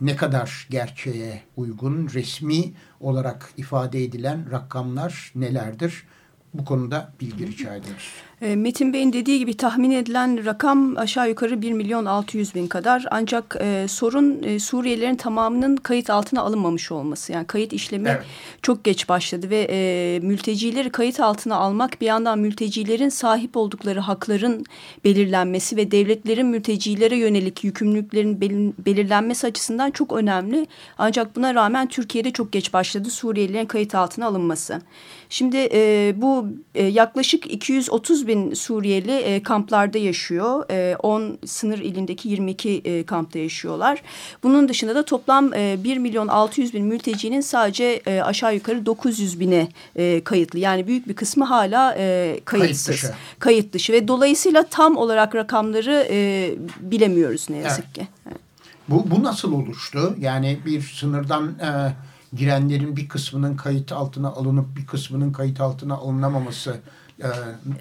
Speaker 1: ne kadar gerçeğe uygun, resmi olarak ifade edilen rakamlar nelerdir? Bu konuda bilgi rica ediyoruz.
Speaker 2: E, Metin Bey'in dediği gibi tahmin edilen rakam aşağı yukarı 1 milyon 600 bin kadar. Ancak e, sorun e, Suriyelilerin tamamının kayıt altına alınmamış olması. Yani kayıt işlemi evet. çok geç başladı ve e, mültecileri kayıt altına almak bir yandan mültecilerin sahip oldukları hakların belirlenmesi ve devletlerin mültecilere yönelik yükümlülüklerin belirlenmesi açısından çok önemli. Ancak buna rağmen Türkiye'de çok geç başladı Suriyelilerin kayıt altına alınması. Şimdi e, bu e, yaklaşık 230 bin Suriyeli e, kamplarda yaşıyor. E, 10 sınır ilindeki 22 e, kampta yaşıyorlar. Bunun dışında da toplam e, 1 milyon 600 bin mültecinin sadece e, aşağı yukarı 900 bine e, kayıtlı. Yani büyük bir kısmı hala e, kayıtsız. Kayıt dışı. Kayıt dışı ve dolayısıyla tam olarak rakamları e, bilemiyoruz ne yazık evet. ki. Evet.
Speaker 1: Bu, bu nasıl oluştu? Yani bir sınırdan... E girenlerin bir kısmının kayıt altına alınıp bir kısmının kayıt altına alınamaması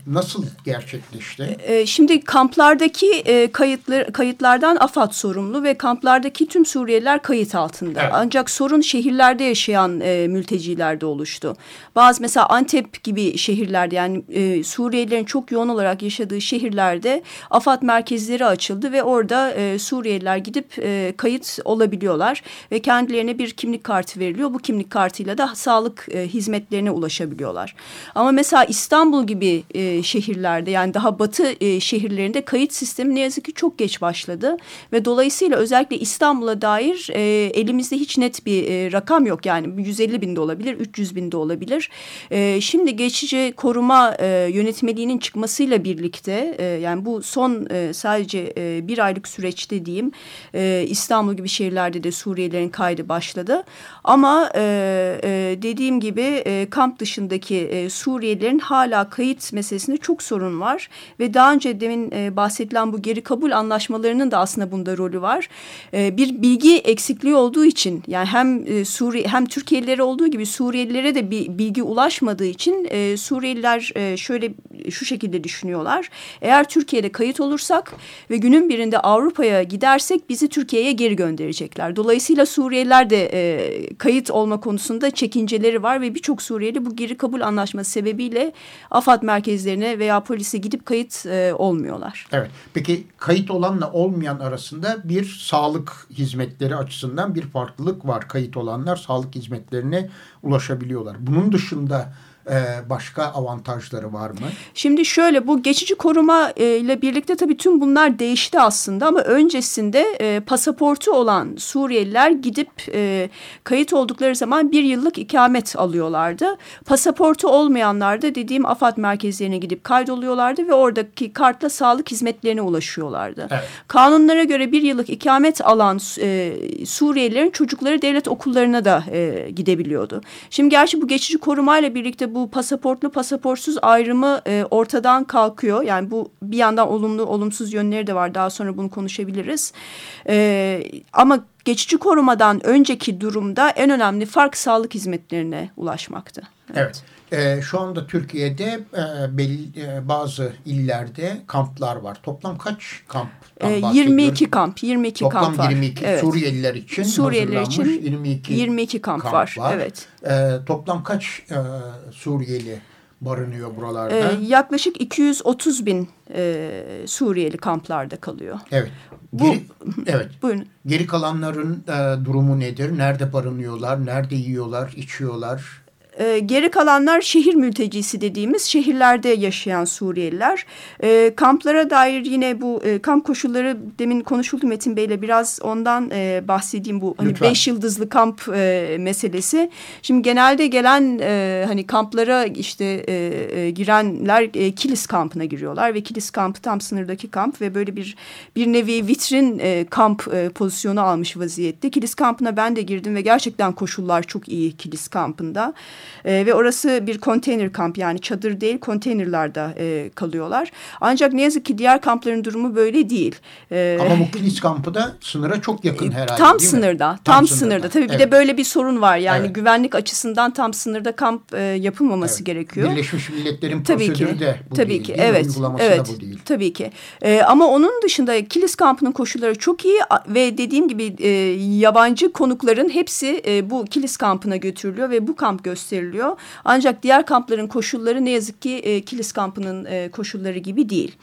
Speaker 1: nasıl gerçekleşti?
Speaker 2: E, şimdi kamplardaki e, kayıtlar, kayıtlardan AFAD sorumlu ve kamplardaki tüm Suriyeliler kayıt altında. Evet. Ancak sorun şehirlerde yaşayan e, mültecilerde oluştu. Bazı mesela Antep gibi şehirlerde yani e, Suriyelilerin çok yoğun olarak yaşadığı şehirlerde AFAD merkezleri açıldı ve orada Suriyeliler gidip kayıt olabiliyorlar ve kendilerine bir kimlik kartı veriliyor. Bu kimlik kartıyla da sağlık hizmetlerine ulaşabiliyorlar. Ama mesela İstanbul gibi e, şehirlerde yani daha batı e, şehirlerinde kayıt sistemi ne yazık ki çok geç başladı. Ve dolayısıyla özellikle İstanbul'a dair e, elimizde hiç net bir e, rakam yok. Yani 150 bin de olabilir, 300 bin de olabilir. E, şimdi geçici koruma e, yönetmeliğinin çıkmasıyla birlikte e, yani bu son e, sadece e, bir aylık süreçte diyeyim e, İstanbul gibi şehirlerde de Suriyelilerin kaydı başladı. Ama e, e, dediğim gibi e, kamp dışındaki e, Suriyelilerin hala kayıt meselesinde çok sorun var. Ve daha önce demin e, bahsedilen bu geri kabul anlaşmalarının da aslında bunda rolü var. E, bir bilgi eksikliği olduğu için yani hem e, Suriye hem Türkiye'lileri olduğu gibi Suriyelilere de bir bilgi ulaşmadığı için e, Suriyeliler e, şöyle şu şekilde düşünüyorlar. Eğer Türkiye'de kayıt olursak ve günün birinde Avrupa'ya gidersek bizi Türkiye'ye geri gönderecekler. Dolayısıyla Suriyeliler de e, kayıt olma konusunda çekinceleri var ve birçok Suriyeli bu geri kabul anlaşması sebebiyle AFAD merkezlerine veya polise gidip kayıt e, olmuyorlar.
Speaker 1: Evet. Peki kayıt olanla olmayan arasında bir sağlık hizmetleri açısından bir farklılık var. Kayıt olanlar sağlık hizmetlerine ulaşabiliyorlar. Bunun dışında başka avantajları var mı?
Speaker 2: Şimdi şöyle bu geçici koruma e, ile birlikte tabii tüm bunlar değişti aslında ama öncesinde e, pasaportu olan Suriyeliler gidip e, kayıt oldukları zaman bir yıllık ikamet alıyorlardı. Pasaportu olmayanlar da dediğim AFAD merkezlerine gidip kaydoluyorlardı ve oradaki kartla sağlık hizmetlerine ulaşıyorlardı. Evet. Kanunlara göre bir yıllık ikamet alan e, Suriyelilerin çocukları devlet okullarına da e, gidebiliyordu. Şimdi gerçi bu geçici korumayla birlikte bu bu pasaportlu pasaportsuz ayrımı e, ortadan kalkıyor. Yani bu bir yandan olumlu olumsuz yönleri de var. Daha sonra bunu konuşabiliriz. E, ama geçici korumadan önceki durumda en önemli fark sağlık hizmetlerine ulaşmaktı.
Speaker 1: Evet. evet. E, şu anda Türkiye'de e, belli, e, bazı illerde kamplar var. Toplam kaç kamp?
Speaker 2: E, 22 kamp, 22
Speaker 1: Toplam
Speaker 2: kamp var.
Speaker 1: 22 evet. Suriyeliler için
Speaker 2: Suriyeliler için 22, 22 kamp, kamp var. var. Evet.
Speaker 1: E, toplam kaç e, Suriyeli barınıyor buralarda?
Speaker 2: Ee, yaklaşık 230 bin e, Suriyeli kamplarda kalıyor.
Speaker 1: Evet. Geri,
Speaker 2: Bu,
Speaker 1: evet. [LAUGHS]
Speaker 2: Buyurun.
Speaker 1: Geri kalanların e, durumu nedir? Nerede barınıyorlar? Nerede yiyorlar, içiyorlar?
Speaker 2: E, geri kalanlar şehir mültecisi dediğimiz şehirlerde yaşayan Suriyeliler. E, kamplara dair yine bu e, kamp koşulları demin konuşuldu Metin Bey'le biraz ondan e, bahsedeyim bu hani beş yıldızlı kamp e, meselesi. Şimdi genelde gelen e, hani kamplara işte e, e, girenler e, Kilis kampına giriyorlar ve Kilis kampı tam sınırdaki kamp ve böyle bir bir nevi vitrin e, kamp e, pozisyonu almış vaziyette. Kilis kampına ben de girdim ve gerçekten koşullar çok iyi Kilis kampında. E, ve orası bir konteyner kamp yani çadır değil konteynerlarda e, kalıyorlar. Ancak ne yazık ki diğer kampların durumu böyle değil.
Speaker 1: E, Ama bu kilis kampı da sınıra çok yakın herhalde
Speaker 2: tam sınırda, Tam, tam sınırda. sınırda. Tabii evet. bir de böyle bir sorun var. Yani evet. güvenlik açısından tam sınırda kamp e, yapılmaması evet. gerekiyor.
Speaker 1: Birleşmiş Milletler'in tabii prosedürü
Speaker 2: ki.
Speaker 1: de bu
Speaker 2: tabii
Speaker 1: değil.
Speaker 2: Ki.
Speaker 1: Değil
Speaker 2: evet.
Speaker 1: Uygulaması
Speaker 2: evet.
Speaker 1: da bu değil.
Speaker 2: Tabii ki. E, ama onun dışında kilis kampının koşulları çok iyi ve dediğim gibi e, yabancı konukların hepsi e, bu kilis kampına götürülüyor ve bu kamp gösteriliyor. Ancak diğer kampların koşulları ne yazık ki e, Kilis kampının e, koşulları gibi değil.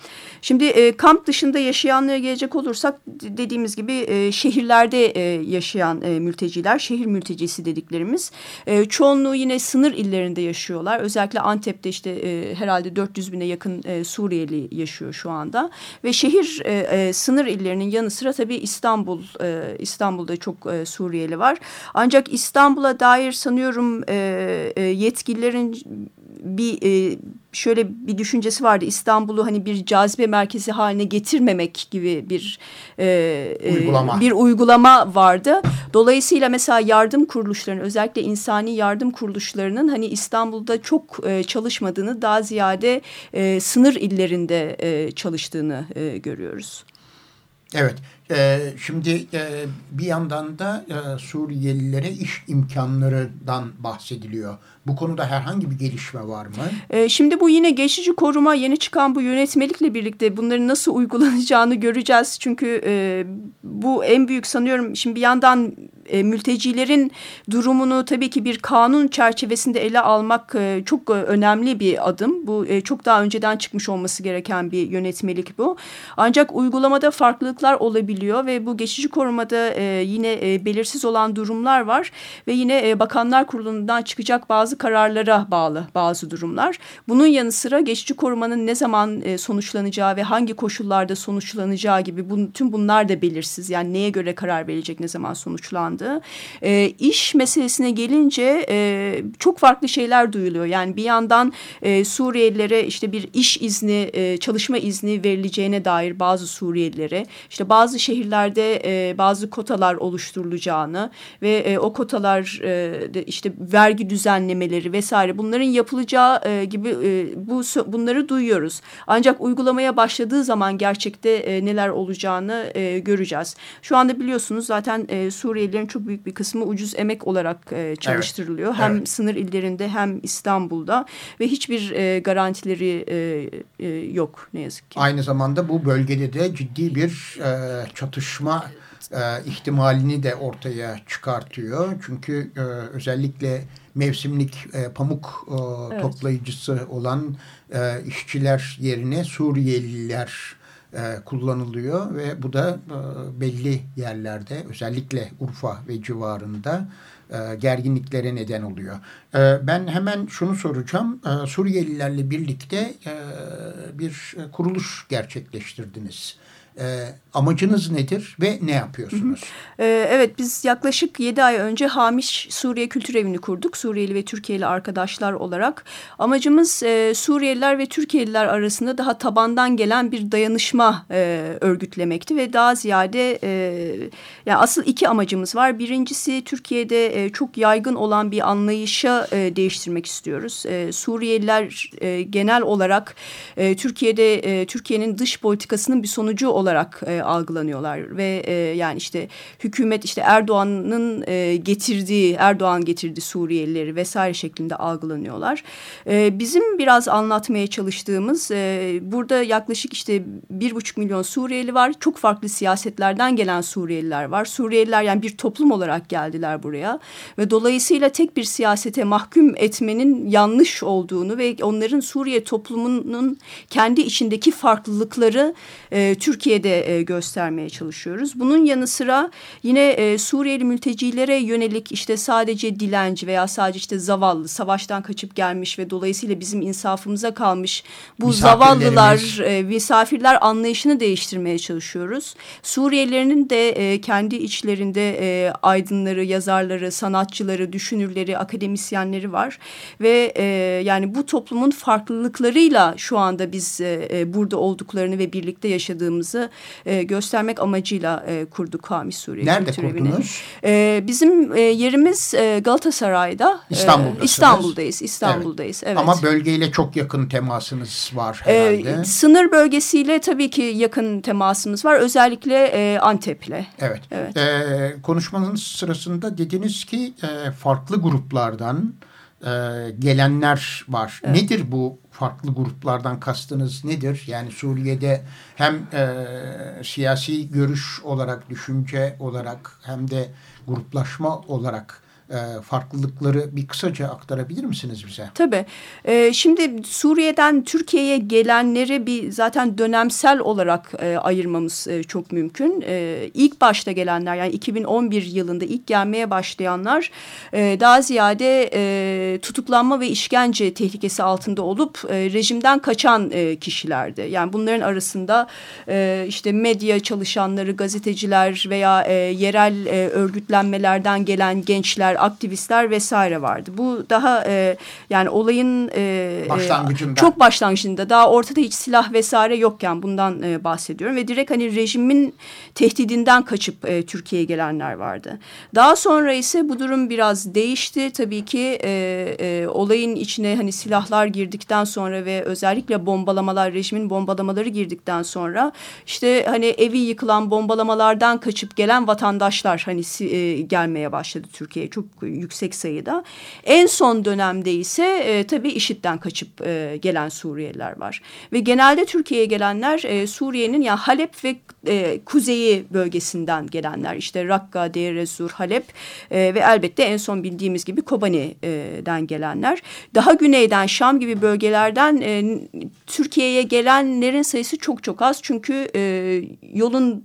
Speaker 2: Şimdi e, kamp dışında yaşayanlara gelecek olursak dediğimiz gibi e, şehirlerde e, yaşayan e, mülteciler, şehir mültecisi dediklerimiz. E, çoğunluğu yine sınır illerinde yaşıyorlar. Özellikle Antep'te işte e, herhalde 400 bine yakın e, Suriyeli yaşıyor şu anda. Ve şehir e, e, sınır illerinin yanı sıra tabii İstanbul, e, İstanbul'da çok e, Suriyeli var. Ancak İstanbul'a dair sanıyorum e, e, yetkililerin bir e, şöyle bir düşüncesi vardı. İstanbul'u hani bir cazibe merkezi haline getirmemek gibi bir
Speaker 1: e, e uygulama.
Speaker 2: bir uygulama vardı. Dolayısıyla mesela yardım kuruluşlarının özellikle insani yardım kuruluşlarının hani İstanbul'da çok e, çalışmadığını daha ziyade e, sınır illerinde e, çalıştığını e, görüyoruz.
Speaker 1: Evet. E, şimdi e, bir yandan da e, Suriyelilere iş imkanlarından bahsediliyor. Bu konuda herhangi bir gelişme var mı?
Speaker 2: E, şimdi bu yine geçici koruma yeni çıkan bu yönetmelikle birlikte bunların nasıl uygulanacağını [LAUGHS] göreceğiz. Çünkü e, bu en büyük sanıyorum şimdi bir yandan e, mültecilerin durumunu tabii ki bir kanun çerçevesinde ele almak e, çok e, önemli bir adım. Bu e, çok daha önceden çıkmış olması gereken bir yönetmelik bu. Ancak uygulamada farklılıklar olabiliyor ve bu geçici korumada e, yine e, belirsiz olan durumlar var ve yine e, Bakanlar Kurulu'ndan çıkacak bazı kararlara bağlı bazı durumlar. Bunun yanı sıra geçici korumanın ne zaman e, sonuçlanacağı ve hangi koşullarda sonuçlanacağı gibi bu, tüm bunlar da belirsiz. Yani neye göre karar verecek ne zaman sonuçlandı yaşandı. E, iş meselesine gelince e, çok farklı şeyler duyuluyor. Yani bir yandan e, Suriyelilere işte bir iş izni, e, çalışma izni verileceğine dair bazı Suriyelilere, işte bazı şehirlerde e, bazı kotalar oluşturulacağını ve e, o kotalar e, de işte vergi düzenlemeleri vesaire bunların yapılacağı e, gibi e, bu bunları duyuyoruz. Ancak uygulamaya başladığı zaman gerçekte e, neler olacağını e, göreceğiz. Şu anda biliyorsunuz zaten e, Suriyelilerin çok büyük bir kısmı ucuz emek olarak e, çalıştırılıyor. Evet. Hem evet. sınır illerinde hem İstanbul'da ve hiçbir e, garantileri e, e, yok ne yazık ki.
Speaker 1: Aynı zamanda bu bölgede de ciddi bir e, çatışma e, ihtimalini de ortaya çıkartıyor. Çünkü e, özellikle mevsimlik e, pamuk e, evet. toplayıcısı olan e, işçiler yerine Suriyeliler e, kullanılıyor ve bu da e, belli yerlerde özellikle Urfa ve civarında e, gerginliklere neden oluyor. E, ben hemen şunu soracağım. E, Suriyelilerle birlikte e, bir kuruluş gerçekleştirdiniz. E, amacınız nedir ve ne yapıyorsunuz?
Speaker 2: Hı hı. E, evet biz yaklaşık yedi ay önce Hamiş Suriye Kültür Evi'ni kurduk. Suriyeli ve Türkiye'li arkadaşlar olarak. Amacımız e, Suriyeliler ve Türkiye'liler arasında daha tabandan gelen bir dayanışma e, örgütlemekti. Ve daha ziyade e, yani asıl iki amacımız var. Birincisi Türkiye'de e, çok yaygın olan bir anlayışa e, değiştirmek istiyoruz. E, Suriyeliler e, genel olarak e, Türkiye'de e, Türkiye'nin dış politikasının bir sonucu olarak olarak e, algılanıyorlar ve e, yani işte hükümet işte Erdoğan'ın e, getirdiği Erdoğan getirdi Suriyelileri vesaire şeklinde algılanıyorlar. E, bizim biraz anlatmaya çalıştığımız e, burada yaklaşık işte bir buçuk milyon Suriyeli var. Çok farklı siyasetlerden gelen Suriyeliler var. Suriyeliler yani bir toplum olarak geldiler buraya ve dolayısıyla tek bir siyasete mahkum etmenin yanlış olduğunu ve onların Suriye toplumunun kendi içindeki farklılıkları e, Türkiye'de e, göstermeye çalışıyoruz. Bunun yanı sıra yine e, Suriyeli mültecilere yönelik işte sadece dilenci veya sadece işte zavallı savaştan kaçıp gelmiş ve dolayısıyla bizim insafımıza kalmış bu zavallılar e, misafirler anlayışını değiştirmeye çalışıyoruz. Suriyelilerin de e, kendi içlerinde e, aydınları, yazarları, sanatçıları, düşünürleri, akademisyenleri var ve e, yani bu toplumun farklılıklarıyla şu anda biz e, e burada olduklarını ve birlikte yaşadığımızı e, göstermek amacıyla e, kurduk Hamis Suriye
Speaker 1: Nerede kurdunuz?
Speaker 2: E, bizim e, yerimiz e, Galatasaray'da. E, İstanbul'dayız. İstanbul'dayız. Evet. evet.
Speaker 1: Ama bölgeyle çok yakın temasınız var e, herhalde.
Speaker 2: E, sınır bölgesiyle tabii ki yakın temasımız var. Özellikle e, Antep'le.
Speaker 1: Evet. evet. E, konuşmanın sırasında dediniz ki e, farklı gruplardan e, gelenler var. Evet. Nedir bu farklı gruplardan kastınız nedir? Yani Suriye'de hem e, siyasi görüş olarak, düşünce olarak hem de gruplaşma olarak e, farklılıkları bir kısaca aktarabilir misiniz bize?
Speaker 2: Tabii. E, şimdi Suriye'den Türkiye'ye gelenleri bir zaten dönemsel olarak e, ayırmamız e, çok mümkün. E, ilk başta gelenler yani 2011 yılında ilk gelmeye başlayanlar e, daha ziyade e, tutuklanma ve işkence tehlikesi altında olup e, rejimden kaçan e, kişilerdi. Yani bunların arasında e, işte medya çalışanları, gazeteciler veya e, yerel e, örgütlenmelerden gelen gençler aktivistler vesaire vardı. Bu daha e, yani olayın e,
Speaker 1: e
Speaker 2: çok başlangıcında daha ortada hiç silah vesaire yokken bundan e, bahsediyorum ve direkt hani rejimin tehdidinden kaçıp e, Türkiye'ye gelenler vardı. Daha sonra ise bu durum biraz değişti. Tabii ki e, e, olayın içine hani silahlar girdikten sonra ve özellikle bombalamalar rejimin bombalamaları girdikten sonra işte hani evi yıkılan bombalamalardan kaçıp gelen vatandaşlar hani e, gelmeye başladı Türkiye'ye. Çok yüksek sayıda. En son dönemde ise e, tabii IŞİD'den kaçıp e, gelen Suriyeliler var. Ve genelde Türkiye'ye gelenler e, Suriye'nin ya yani Halep ve e, kuzeyi bölgesinden gelenler. İşte Rakka, Deir Zur, Halep e, ve elbette en son bildiğimiz gibi Kobani'den gelenler. Daha güneyden Şam gibi bölgelerden e, Türkiye'ye gelenlerin sayısı çok çok az. Çünkü e, yolun yol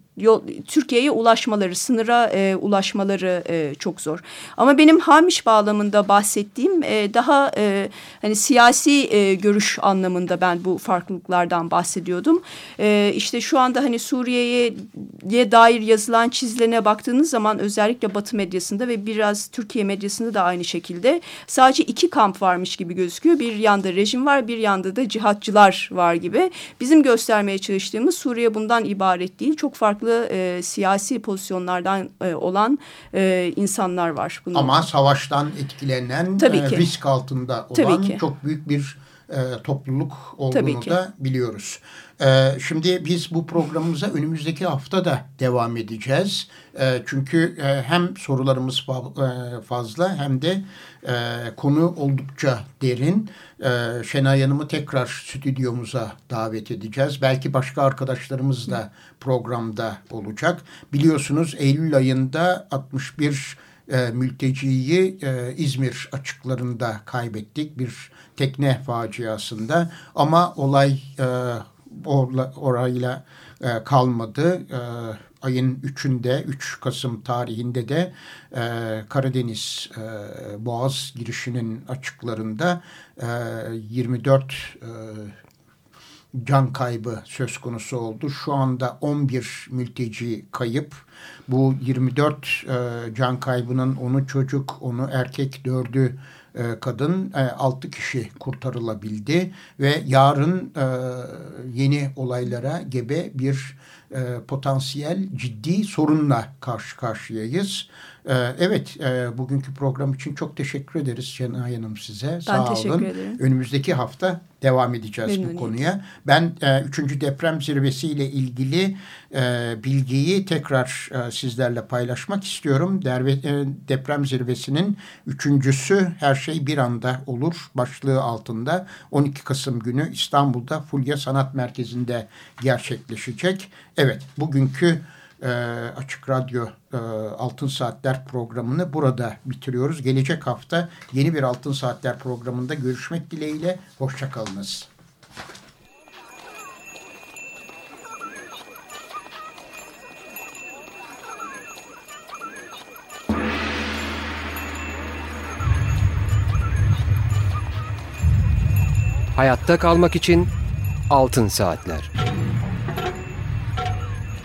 Speaker 2: Türkiye'ye ulaşmaları, sınıra e, ulaşmaları e, çok zor. Ama benim Hamiş bağlamında bahsettiğim e, daha e, hani siyasi e, görüş anlamında ben bu farklılıklardan bahsediyordum. E, işte şu anda hani Suriye'ye dair yazılan çizilene baktığınız zaman özellikle Batı medyasında ve biraz Türkiye medyasında da aynı şekilde sadece iki kamp varmış gibi gözüküyor. Bir yanda rejim var, bir yanda da cihatçılar var gibi. Bizim göstermeye çalıştığımız Suriye bundan ibaret değil. Çok farklı farklı e, siyasi pozisyonlardan e, olan e, insanlar var.
Speaker 1: Bunun. Ama savaştan etkilenen, Tabii e, ki. risk altında olan Tabii ki. çok büyük bir e, topluluk olduğunu da biliyoruz. E, şimdi biz bu programımıza önümüzdeki hafta da devam edeceğiz. E, çünkü e, hem sorularımız fa e, fazla hem de e, konu oldukça derin. E, Şenay Hanım'ı tekrar stüdyomuza davet edeceğiz. Belki başka arkadaşlarımız da programda olacak. Biliyorsunuz Eylül ayında 61 e, mülteciyi e, İzmir açıklarında kaybettik bir tekne faciasında ama olay e, orayla e, kalmadı. E, ayın 3'ünde 3 Kasım tarihinde de e, Karadeniz e, Boğaz girişinin açıklarında e, 24 e, can kaybı söz konusu oldu. Şu anda 11 mülteci kayıp. Bu 24 e, can kaybının onu çocuk, onu erkek, dördü e, kadın, e, 6 kişi kurtarılabildi. Ve yarın e, yeni olaylara gebe bir e, potansiyel ciddi sorunla karşı karşıyayız. Ee, evet, e, bugünkü program için çok teşekkür ederiz Şenay Hanım size. Ben
Speaker 2: Sağ teşekkür olun. ederim.
Speaker 1: Önümüzdeki hafta devam edeceğiz Memnuniyet. bu konuya. Ben e, 3. deprem zirvesi ile ilgili e, bilgiyi tekrar e, sizlerle paylaşmak istiyorum. E, deprem zirvesinin üçüncüsü her şey bir anda olur başlığı altında 12 Kasım günü İstanbul'da Fulya Sanat Merkezi'nde gerçekleşecek. Evet, bugünkü e, Açık Radyo e, Altın Saatler programını burada bitiriyoruz. Gelecek hafta yeni bir Altın Saatler programında görüşmek dileğiyle. Hoşçakalınız.
Speaker 5: Hayatta kalmak için Altın Saatler.